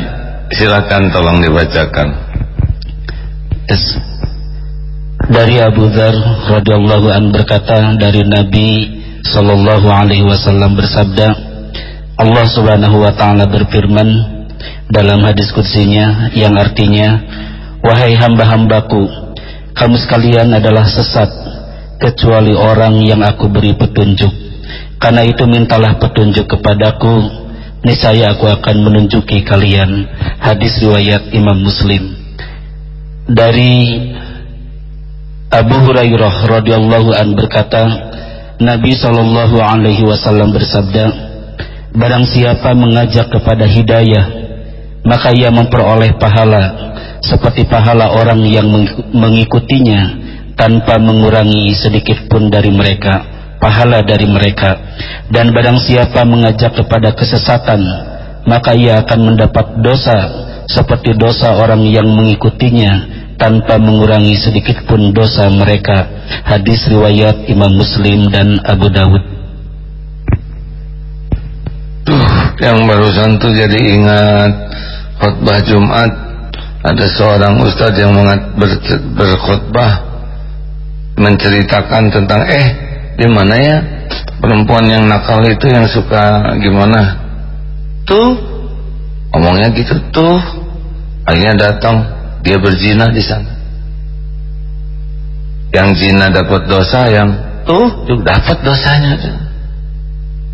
Silakan tolong dibacakan. Yes. Dari Abu Dhar radhiyallahu an berkata dari Nabi sallallahu alaihi wasallam bersabda, Allah Subhanahu wa taala berfirman, dalam hadis kursinya yang artinya wahai hamba-hambaku kamu sekalian adalah sesat kecuali orang yang aku beri petunjuk. Karena itu mintalah petunjuk kepadaku niscaya aku akan menunjuki kalian. Hadis riwayat Imam Muslim. Dari Abu Hurairah radhiyallahu an berkata Nabi sallallahu alaihi wasallam bersabda barang siapa mengajak kepada hidayah maka ia memperoleh pahala seperti pahala orang yang mengikutinya tanpa mengurangi sedikit pun dari mereka pahala dari mereka. Dan barang siapa mengajak kepada kesesatan maka ia akan mendapat dosa seperti dosa orang yang mengikutinya tanpa mengurangi sedikit pun dosa mereka. Hadis riwayat Imam Muslim dan Abu Dawud. Tuh yang barusan tuh jadi ingat khutbah Jumat. Ada seorang ustadz yang ber, berkhutbah menceritakan tentang eh di mana ya perempuan yang nakal itu yang suka gimana? Tuh omongnya gitu tuh akhirnya datang dia berzina di sana. Yang zina dapat dosa yang tuh juga dapat dosanya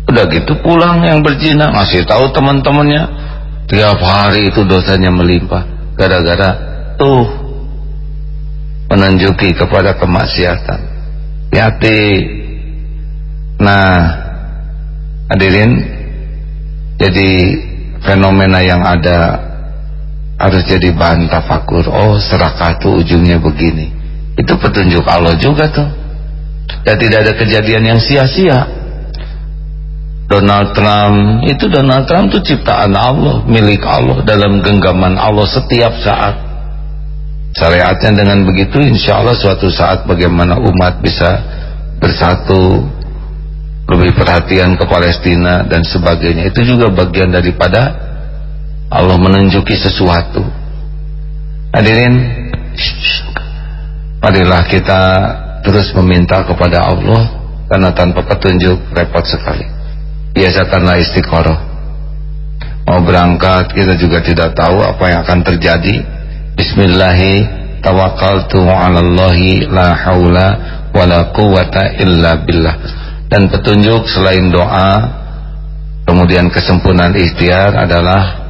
udah gitu pulang yang berzina ngasih tahu teman-temannya. Tiap hari itu dosanya melimpah gara-gara tuh menunjuki kepada kemaksiatan. Hati nah hadirin jadi fenomena yang ada harus jadi bahan tafakur oh serakah tuh ujungnya begini. Itu petunjuk Allah juga tuh. Ya tidak ada kejadian yang sia-sia. Donald Trump itu Donald Trump itu ciptaan Allah milik Allah dalam genggaman Allah setiap saat. Syariatnya dengan begitu insya Allah suatu saat bagaimana umat bisa bersatu lebih perhatian ke Palestina dan sebagainya. Itu juga bagian daripada Allah menunjuki sesuatu. Hadirin marilah kita terus meminta kepada Allah karena tanpa petunjuk repot sekali. Biasakanlah istiqoroh. Mau berangkat kita juga tidak tahu apa yang akan terjadi. Bismillahi tawakkaltu alallahi la haula wala quwata illa billah. Dan petunjuk selain doa kemudian kesempurnaan ikhtiar adalah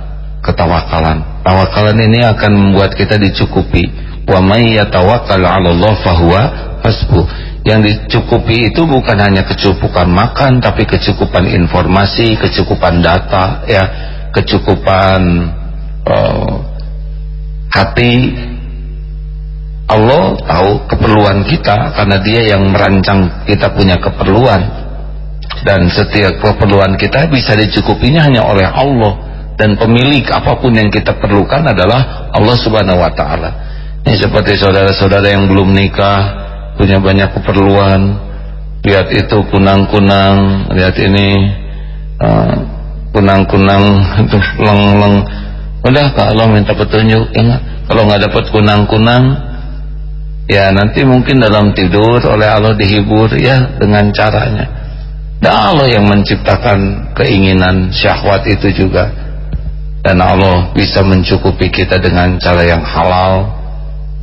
ketawakalan. Tawakalan ini akan membuat kita dicukupi. Wa may yatawakkal 'ala Allah fahuwa hasbuh yang dicukupi itu bukan hanya kecukupan makan tapi kecukupan informasi kecukupan data ya. Kecukupan uh, hati. Allah tahu keperluan kita karena dia yang merancang kita punya keperluan. Dan setiap keperluan kita bisa dicukupinya hanya oleh Allah dan pemilik apa pun yang kita perlukan adalah Allah subhanahu wa ta'ala. Ini seperti saudara-saudara yang belum nikah punya banyak keperluan. Lihat itu kunang-kunang lihat ini uh, kunang-kunang itu leng-leng. Udah kalau minta petunjuk. Ya kalau nggak dapat kunang-kunang ya nanti mungkin dalam tidur oleh Allah dihibur ya dengan caranya. Dan Allah yang menciptakan keinginan syahwat itu juga dan Allah bisa mencukupi kita dengan cara yang halal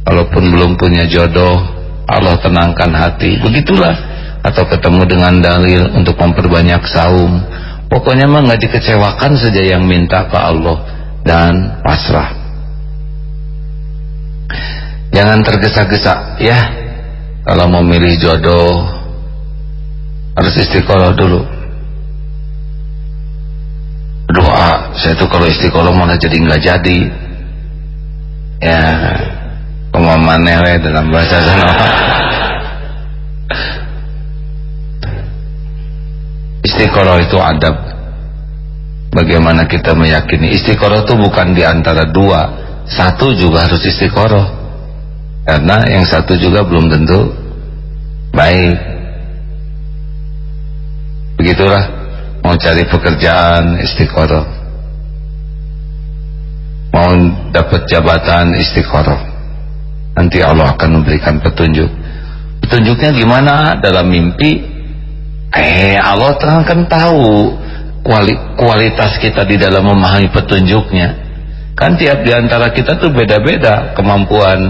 walaupun belum punya jodoh. Allah tenangkan hati. Begitulah. Atau ketemu dengan dalil untuk memperbanyak saum. Pokoknya mah nggak dikecewakan saja yang minta ke Allah. Dan pasrah. Jangan tergesa-gesa ya. Kalau mau milih jodoh harus istiqoroh dulu doa saya tuh kalau istiqoroh malah jadi nggak jadi. Ya pemamannya dalam bahasa sana istiqoroh itu adab. Bagaimana kita meyakini? Istiqoroh itu bukan di antara dua. Satu juga harus istiqoroh karena yang satu juga belum tentu baik. Begitulah mau cari pekerjaan istiqoroh. Mau dapat jabatan istiqoroh. Nanti Allah akan memberikan petunjuk. Petunjuknya gimana? Dalam mimpi eh Allah kan tahu kualitas kita di dalam memahami petunjuknya. Kan tiap di antara kita tuh beda-beda kemampuan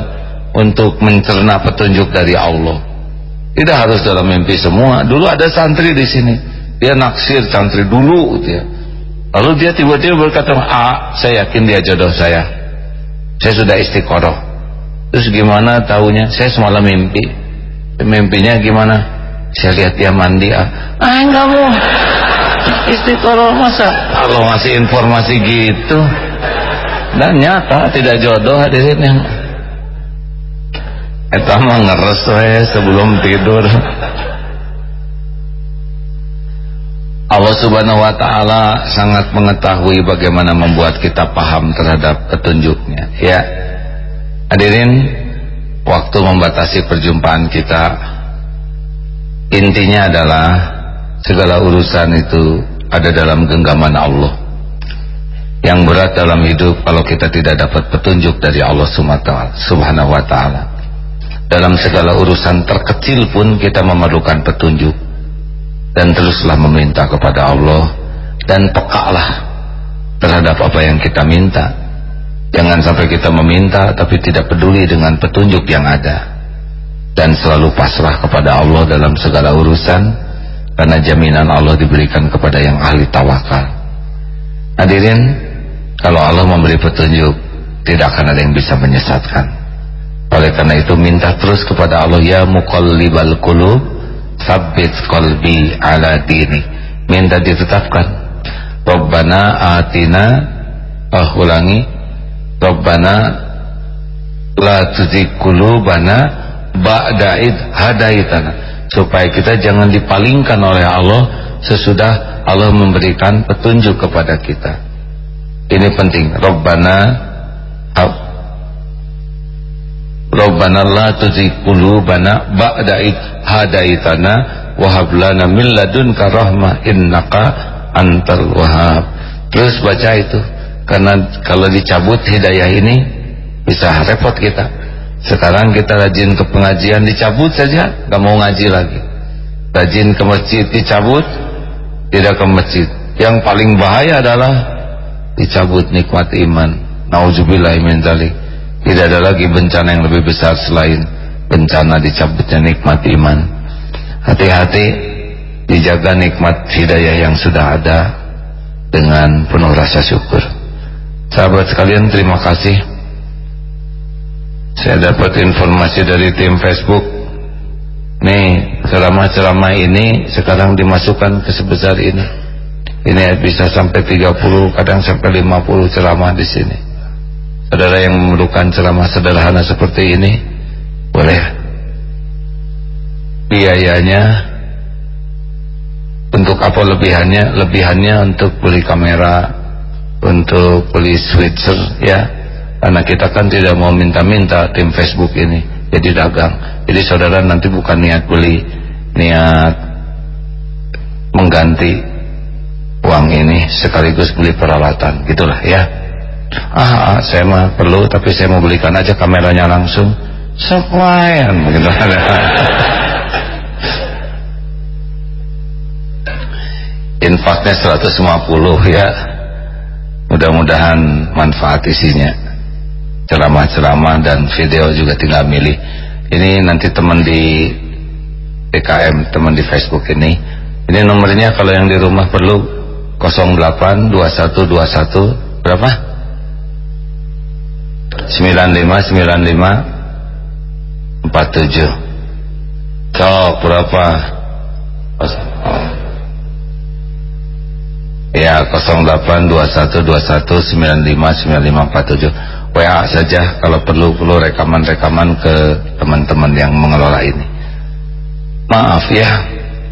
untuk mencerna petunjuk dari Allah. Tidak harus dalam mimpi semua. Dulu ada santri di sini, dia naksir santri dulu, gitu ya. Lalu dia tiba-tiba berkata, "Ah, saya yakin dia jodoh saya. Saya sudah istiqoroh." Terus gimana tahunya? Saya semalam mimpi. Mimpinya gimana? Saya lihat dia mandi. Ah, enggak mau. Istiqoroh masa? Allah ngasih informasi gitu. Dan nyata tidak jodoh hadirin yang Eta mah ngeres we sebelum tidur. Allah Subhanahu wa taala sangat mengetahui bagaimana membuat kita paham terhadap petunjuknya. Ya. Hadirin, waktu membatasi perjumpaan kita intinya adalah segala urusan itu ada dalam genggaman Allah. Yang berat dalam hidup kalau kita tidak dapat petunjuk dari Allah Subhanahu wa taala dalam segala urusan terkecil pun kita memerlukan petunjuk dan teruslah meminta kepada Allah dan pekalah terhadap apa yang kita minta. Jangan sampai kita meminta tapi tidak peduli dengan petunjuk yang ada. Dan selalu pasrah kepada Allah dalam segala urusan karena jaminan Allah diberikan kepada yang ahli tawakal. Hadirin kalau Allah memberi petunjuk tidak akan ada yang bisa menyesatkan. Oleh karena itu minta terus kepada Allah ya muqallibal qulub sabbit qalbi ala dini. Minta ditetapkan. Rabbana atina ah ulangi Rabbana la tuzigh qulubana ba'da id hadaitana supaya kita jangan dipalingkan oleh Allah sesudah Allah memberikan petunjuk kepada kita. Ini penting. Rabbana Rabbana la tuzigh qulubana ba'da id hadaitana wa hab lana min ladunka rahmah innaka antal wahhab. Terus baca itu. Karena kalau dicabut hidayah ini bisa repot kita. Sekarang kita rajin ke pengajian dicabut saja, gak mau ngaji lagi. Rajin ke masjid dicabut, tidak ke masjid. Yang paling bahaya adalah dicabut nikmat iman. Nauzubillah min dzalik tidak ada lagi bencana yang lebih besar selain bencana dicabutnya nikmat iman. Hati-hati dijaga nikmat hidayah yang sudah ada dengan penuh rasa syukur. Sahabat sekalian terima kasih. Saya dapat informasi dari tim Facebook. Nih ceramah-ceramah ini sekarang dimasukkan ke sebesar ini. Ini bisa sampai 30 kadang sampai 50 ceramah di sini saudara yang memerlukan ceramah sederhana seperti ini boleh. Biayanya untuk apa lebihannya? Lebihannya untuk beli kamera untuk beli switcher ya. Karena kita kan tidak mau minta-minta tim Facebook ini jadi dagang. Jadi saudara nanti bukan niat beli niat mengganti uang ini sekaligus beli peralatan gitulah ya ah, ah saya mah perlu tapi saya mau belikan aja kameranya langsung. Semuanya begitu infaknya 150 ya. Mudah-mudahan manfaat isinya. Ceramah-ceramah dan video juga tinggal milih. Ini nanti teman di EKM teman di Facebook ini. Ini nomornya kalau yang di rumah perlu 082121 berapa? 9595 47 cok berapa? Oh. Ya 082121959547 WA saja kalau perlu perlu rekaman-rekaman ke teman-teman yang mengelola ini. Maaf ya,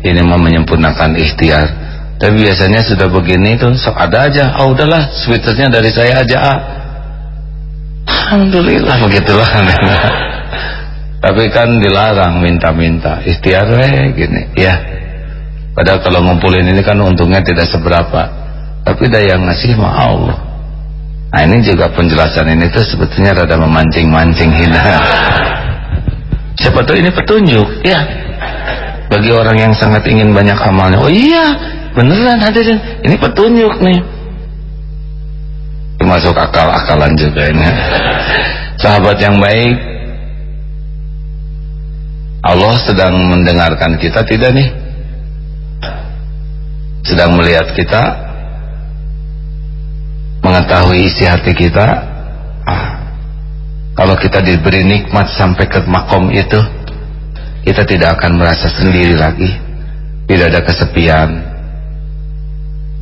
ini mau menyempurnakan ikhtiar tapi biasanya sudah begini tuh sok ada aja oh udahlah sweaternya dari saya aja ah. Alhamdulillah. Begitulah tapi kan dilarang minta-minta. Ikhtiar gini ya. Padahal kalau ngumpulin ini kan untungnya tidak seberapa. Tapi daya ngasih mah Allah. Nah ini juga penjelasan ini tuh sebetulnya rada memancing-mancing hina siapa tahu ini petunjuk ya. Bagi orang yang sangat ingin banyak amalnya. Oh iya beneran hadirin ini petunjuk nih termasuk akal-akalan juga ini. Sahabat yang baik Allah sedang mendengarkan kita tidak nih? Sedang melihat kita mengetahui isi hati kita. Ah, kalau kita diberi nikmat sampai ke makom itu kita tidak akan merasa sendiri lagi. Tidak ada kesepian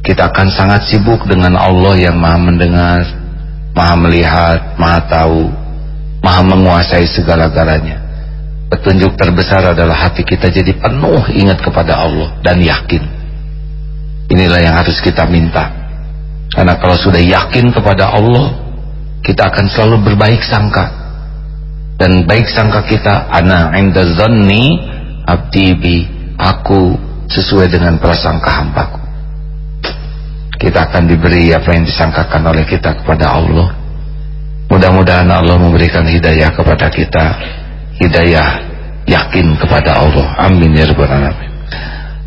kita akan sangat sibuk dengan Allah yang maha mendengar maha melihat, maha tahu maha menguasai segala-galanya. Petunjuk terbesar adalah hati kita jadi penuh ingat kepada Allah dan yakin. Inilah yang harus kita minta. Karena kalau sudah yakin kepada Allah kita akan selalu berbaik sangka. Dan baik sangka kita ana inda zanni abdi aku sesuai dengan prasangka hambaku kita akan diberi apa yang disangkakan oleh kita kepada Allah. Mudah-mudahan Allah memberikan hidayah kepada kita. Hidayah yakin kepada Allah. Amin ya rabbal alamin.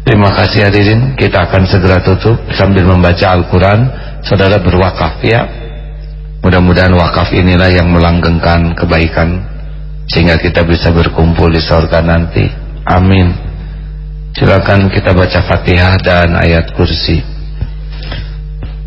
Terima kasih hadirin. Kita akan segera tutup sambil membaca Al-Quran. Saudara berwakaf ya. Mudah-mudahan wakaf inilah yang melanggengkan kebaikan sehingga kita bisa berkumpul di surga nanti. Amin. Silakan kita baca fatihah dan ayat kursi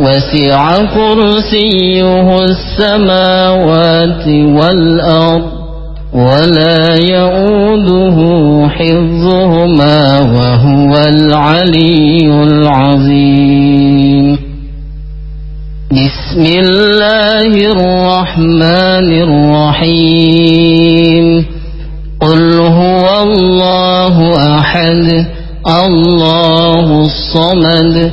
وسع كرسيه السماوات والأرض ولا يؤوده حفظهما وهو العلي العظيم. بسم الله الرحمن الرحيم. قل هو الله أحد الله الصمد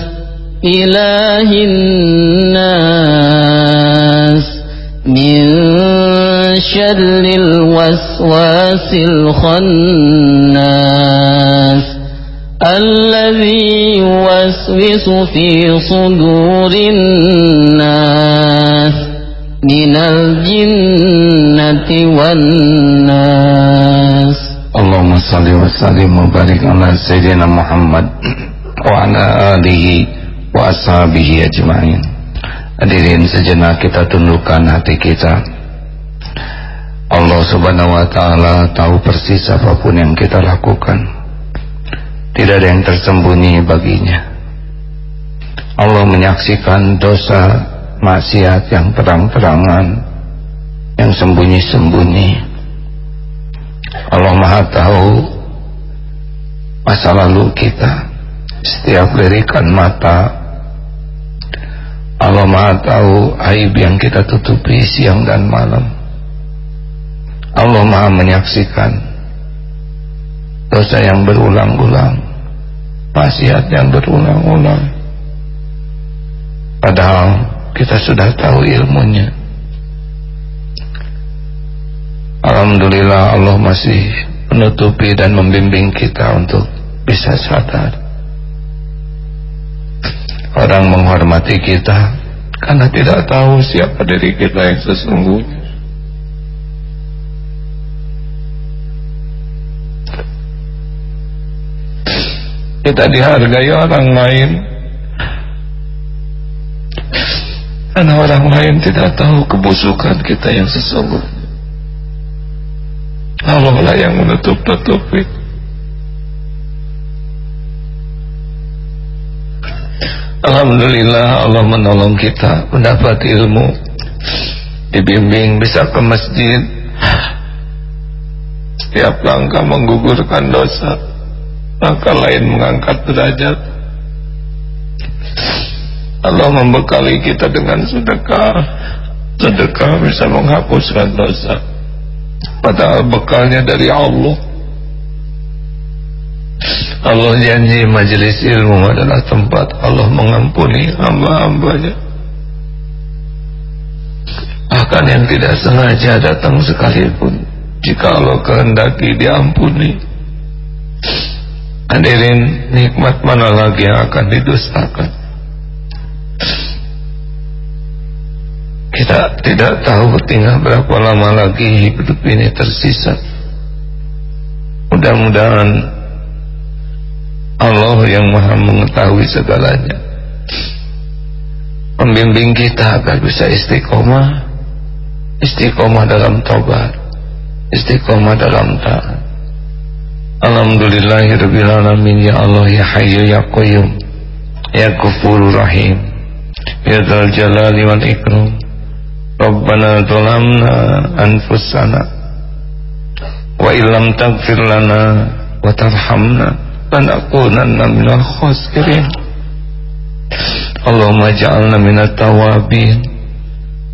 إله الناس من شر الوسواس الخناس الذي يوسوس في صدور الناس من الجنة والناس. اللهم صل وسلم وبارك على سيدنا محمد وعلى آله wa ashabihi ajma'in. Hadirin sejenak kita tundukkan hati kita. Allah subhanahu wa ta'ala tahu persis apa pun yang kita lakukan. Tidak ada yang tersembunyi baginya. Allah menyaksikan dosa maksiat yang terang-terangan Yang sembunyi-sembunyi. Allah maha tahu masa lalu kita. Setiap lirikan mata Allah maha tahu aib yang kita tutupi siang dan malam. Allah maha menyaksikan dosa yang berulang-ulang maksiat yang berulang-ulang. Padahal kita sudah tahu ilmunya. Alhamdulillah Allah masih menutupi dan membimbing kita untuk bisa sadar Orang menghormati kita karena tidak tahu siapa diri kita yang sesungguhnya. Kita dihargai orang lain karena orang lain tidak tahu kebusukan kita yang sesungguhnya. Allah lah yang menutup-tutupi. Alhamdulillah Allah menolong kita mendapat ilmu. Dibimbing bisa ke masjid. Setiap langkah menggugurkan dosa. Langkah lain mengangkat derajat. Allah membekali kita dengan sedekah. Sedekah bisa menghapuskan dosa. Padahal bekalnya dari Allah Allah janji majelis ilmu adalah tempat Allah mengampuni hamba-hambanya. Bahkan yang tidak sengaja datang sekalipun Jika Allah kehendaki diampuni. Hadirin nikmat mana lagi yang akan didustakan? Kita tidak tahu tinggal berapa lama lagi hidup ini tersisa. Mudah-mudahan Allah yang maha mengetahui segalanya. Membimbing kita agar bisa istiqomah. Istiqomah dalam taubat. Istiqomah dalam taat. Alhamdulillahirrabbilalamin ya Allah ya hayyu ya qayyum Ya Ghafurur Rahim Ya Dzal Jalali wal Ikram. Rabbana zalamna anfusana wa illam taghfir lana wa tarhamna lanakunanna minal khasirin. Allahumma ja'alna minat tawabin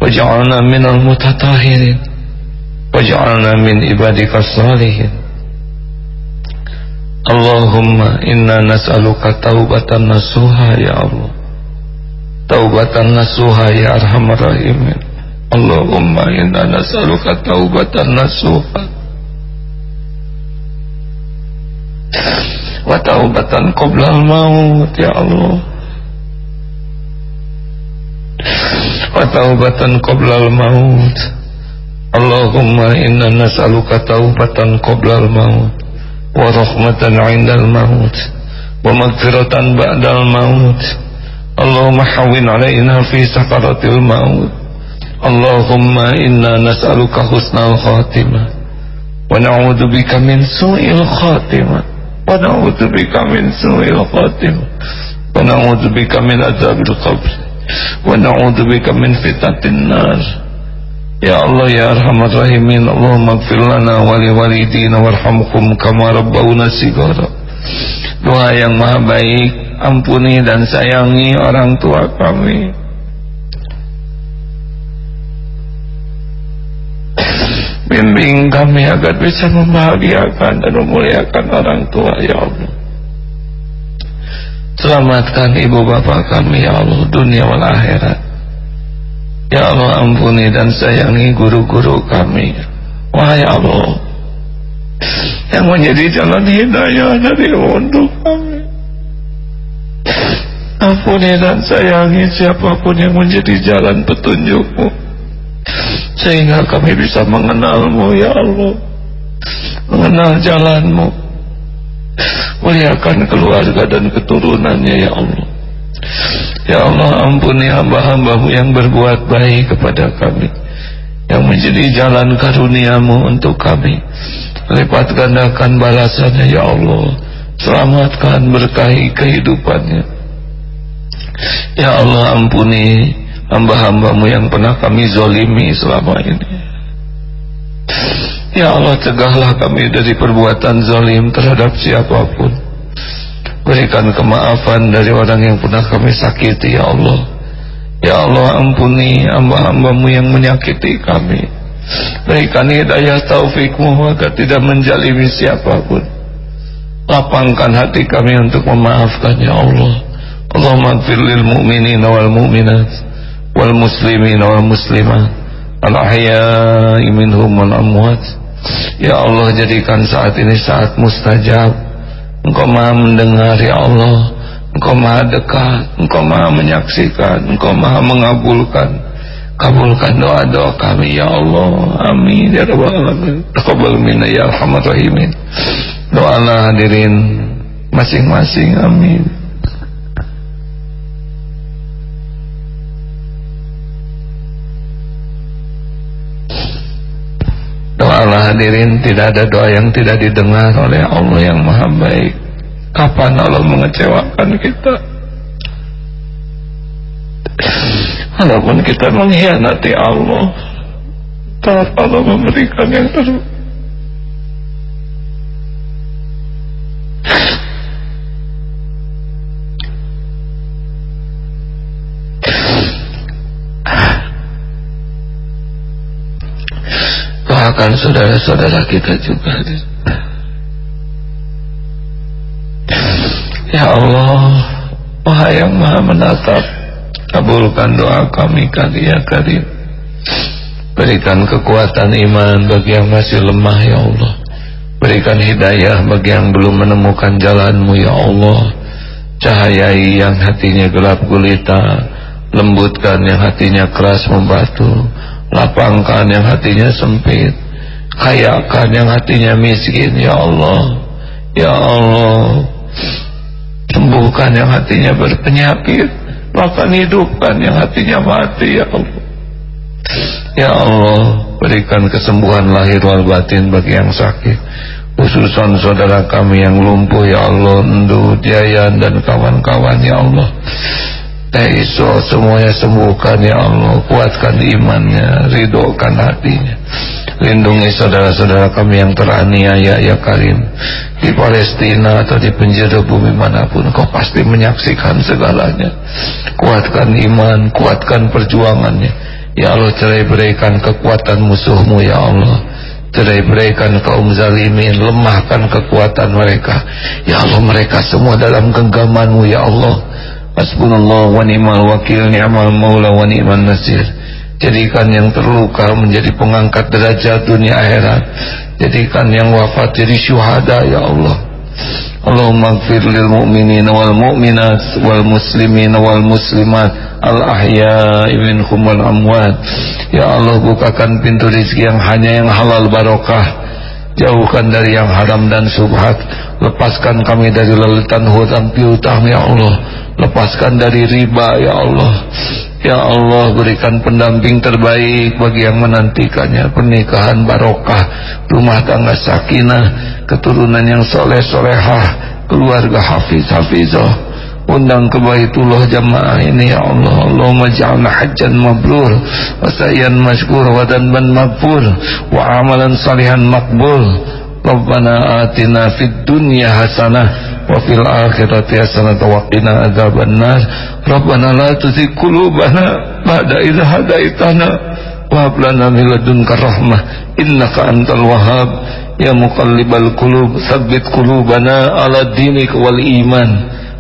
waj'alna minal mutatahirin waj'alna min ibadika salihin. Allahumma inna nas'aluka taubatan nasuha ya Allah. Taubatan nasuha ya arhamar rahimin. Allahumma inna nas'aluka taubatan nasuha wa taubatan qabla al-maut ya Allah. Wa taubatan qabla al-maut Allahumma inna nas'aluka taubatan qabla al-maut wa rahmatan 'inda al-maut wa maghfiratan ba'da al-maut Allahumma hawwin 'alaina fi sakaratil maut. Allahumma inna nas'aluka husnal khatimah. Wa na'udzu bika min su'il khatimah ونعوذ بك من سوء الخاتمة ونعوذ بك من عذاب القبر ونعوذ بك من فتنة النار يا الله يا أرحم الراحمين اللهم اغفر لنا ولوالدينا وارحمهم كما ربونا صغارا Doa yang maha baik Ampuni dan sayangi orang tua kami Bimbing kami agar bisa membahagiakan dan memuliakan orang tua ya Allah. Selamatkan ibu bapak kami ya Allah dunia wal akhirat. Ya Allah ampuni dan sayangi guru-guru kami. Wahai Allah Yang menjadi jalan hidayah dari untuk kami. Ampuni dan sayangi siapa pun yang menjadi jalan petunjukmu sehingga kami bisa mengenalmu ya Allah. Mengenal jalanmu. Muliakan keluarga dan keturunannya ya Allah. Ya Allah ampuni hamba-hambamu yang berbuat baik kepada kami. Yang menjadi jalan karuniamu untuk kami. Lipat gandakan balasannya ya Allah. Selamatkan berkahi kehidupannya. Ya Allah ampuni hamba-hambamu yang pernah kami zolimi selama ini. Ya Allah cegahlah kami dari perbuatan zolim terhadap siapa pun. Berikan kemaafan dari orang yang pernah kami sakiti Ya Allah. Ya Allah ampuni hamba-hambamu yang menyakiti kami. Berikan hidayah taufikmu agar tidak menjalimi siapa pun. Lapangkan hati kami untuk memaafkan Ya Allah. Allahumma gfir mu'minin wal mu'minat wal muslimin wal muslimat al minhum wal amwat. Ya Allah jadikan saat ini saat mustajab. Engkau maha mendengar ya Allah. Engkau maha dekat engkau maha menyaksikan engkau maha mengabulkan. Kabulkan doa-doa kami ya Allah. Amin ya rabbal alamin. Ya arhamar rahimin. Doalah hadirin masing-masing amin hadirin tidak ada doa yang tidak didengar oleh Allah yang maha baik. Kapan Allah mengecewakan kita? Walaupun kita mengkhianati Allah Tetap Allah memberikan yang terbaik doakan saudara-saudara kita juga. Ya Allah Wahai yang maha menatap Kabulkan doa kami kali ya karim Berikan kekuatan iman bagi yang masih lemah ya Allah. Berikan hidayah bagi yang belum menemukan jalanmu ya Allah. Cahayai yang hatinya gelap gulita Lembutkan yang hatinya keras membatu lapangkan yang hatinya sempit kayakan yang hatinya miskin ya Allah. Ya Allah. Sembuhkan yang hatinya berpenyakit. Bahkan hidupkan yang hatinya mati ya Allah. Ya Allah berikan kesembuhan lahir wal batin bagi yang sakit. Khususan saudara kami yang lumpuh ya Allah. Ndu, Jayan dan kawan-kawan ya Allah. Taiso semuanya sembuhkan ya Allah. Kuatkan imannya ridhokan hatinya lindungi saudara-saudara kami yang teraniaya ya Karim. Di Palestina atau di penjara bumi mana pun kau pasti menyaksikan segalanya. Kuatkan iman kuatkan perjuangannya. Ya Allah cerai berikan kekuatan musuhmu ya Allah. Cerai berikan kaum zalimin lemahkan kekuatan mereka. Ya Allah mereka semua dalam genggamanmu ya Allah. Hasbunallah wa ni'mal wakil ni'mal maula wa ni'mal nasir Jadikan yang terluka menjadi pengangkat derajat dunia akhirat. Jadikan yang wafat jadi syuhada ya Allah. Allahumma gfir lil mu'minin wal mu'minat wal muslimin wal muslimat al ahya'i minhum wal amwat. Ya Allah bukakan pintu rizki yang hanya yang halal barokah. Jauhkan dari yang haram dan subhat. Lepaskan kami dari lelitan hutang piutang ya Allah. Lepaskan dari riba ya Allah ya Allah berikan pendamping terbaik bagi yang menantikannya. Pernikahan barokah rumah tangga sakinah keturunan yang soleh solehah keluarga hafiz hafizah. Undang ke baitullah jamaah ini ya Allah. Allahumma ja'alna hajjan mabrur wa sayyan mashkur wa danban maghfur wa amalan salihan makbul Rabbana atina fid dunya hasanah hasanatan wa qina adzabannar rabbana la tuzigh qulubana ba'da idh hadaitana wa hab lana min ladunka rahmah. Innaka antal wahhab. Ya muqallibal qulub tsabbit qulubana ala dinik wal iman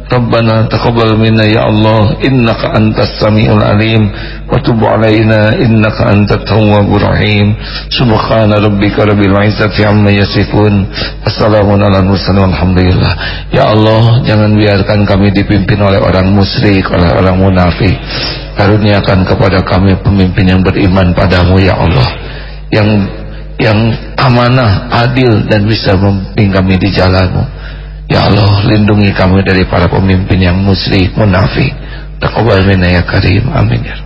Rabbana taqabbal minna ya Allah. Innaka antas samiul alim. Wa tub alaina innaka antat tawwabur rahim. Subhana rabbika rabbil izzati amma yasifun. Assalamun ala alhamdulillah ya Allah jangan biarkan kami dipimpin oleh orang musyrik oleh orang munafik. Karuniakan kepada kami pemimpin yang beriman padamu ya Allah. Yang yang amanah adil dan bisa memimpin kami di jalanmu Ya Allah lindungi kami dari para pemimpin yang musyrik munafik. Taqabbal minna ya karim. Amin ya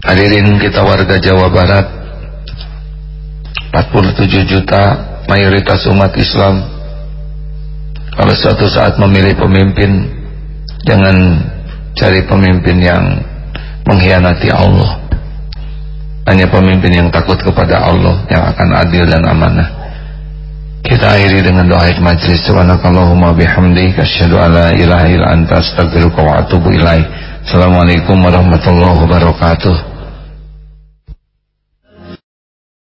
Hadirin kita warga Jawa Barat 47 juta mayoritas umat Islam. Kalau suatu saat memilih pemimpin Jangan cari pemimpin yang mengkhianati Allah. Hanya pemimpin yang takut kepada Allah Yang akan adil dan amanah kita akhiri dengan doa majlis subhanakallahumma bihamdika asyhadu an la ilaha illa anta astaghfiruka wa atubu ilaik. Assalamualaikum warahmatullahi wabarakatuh.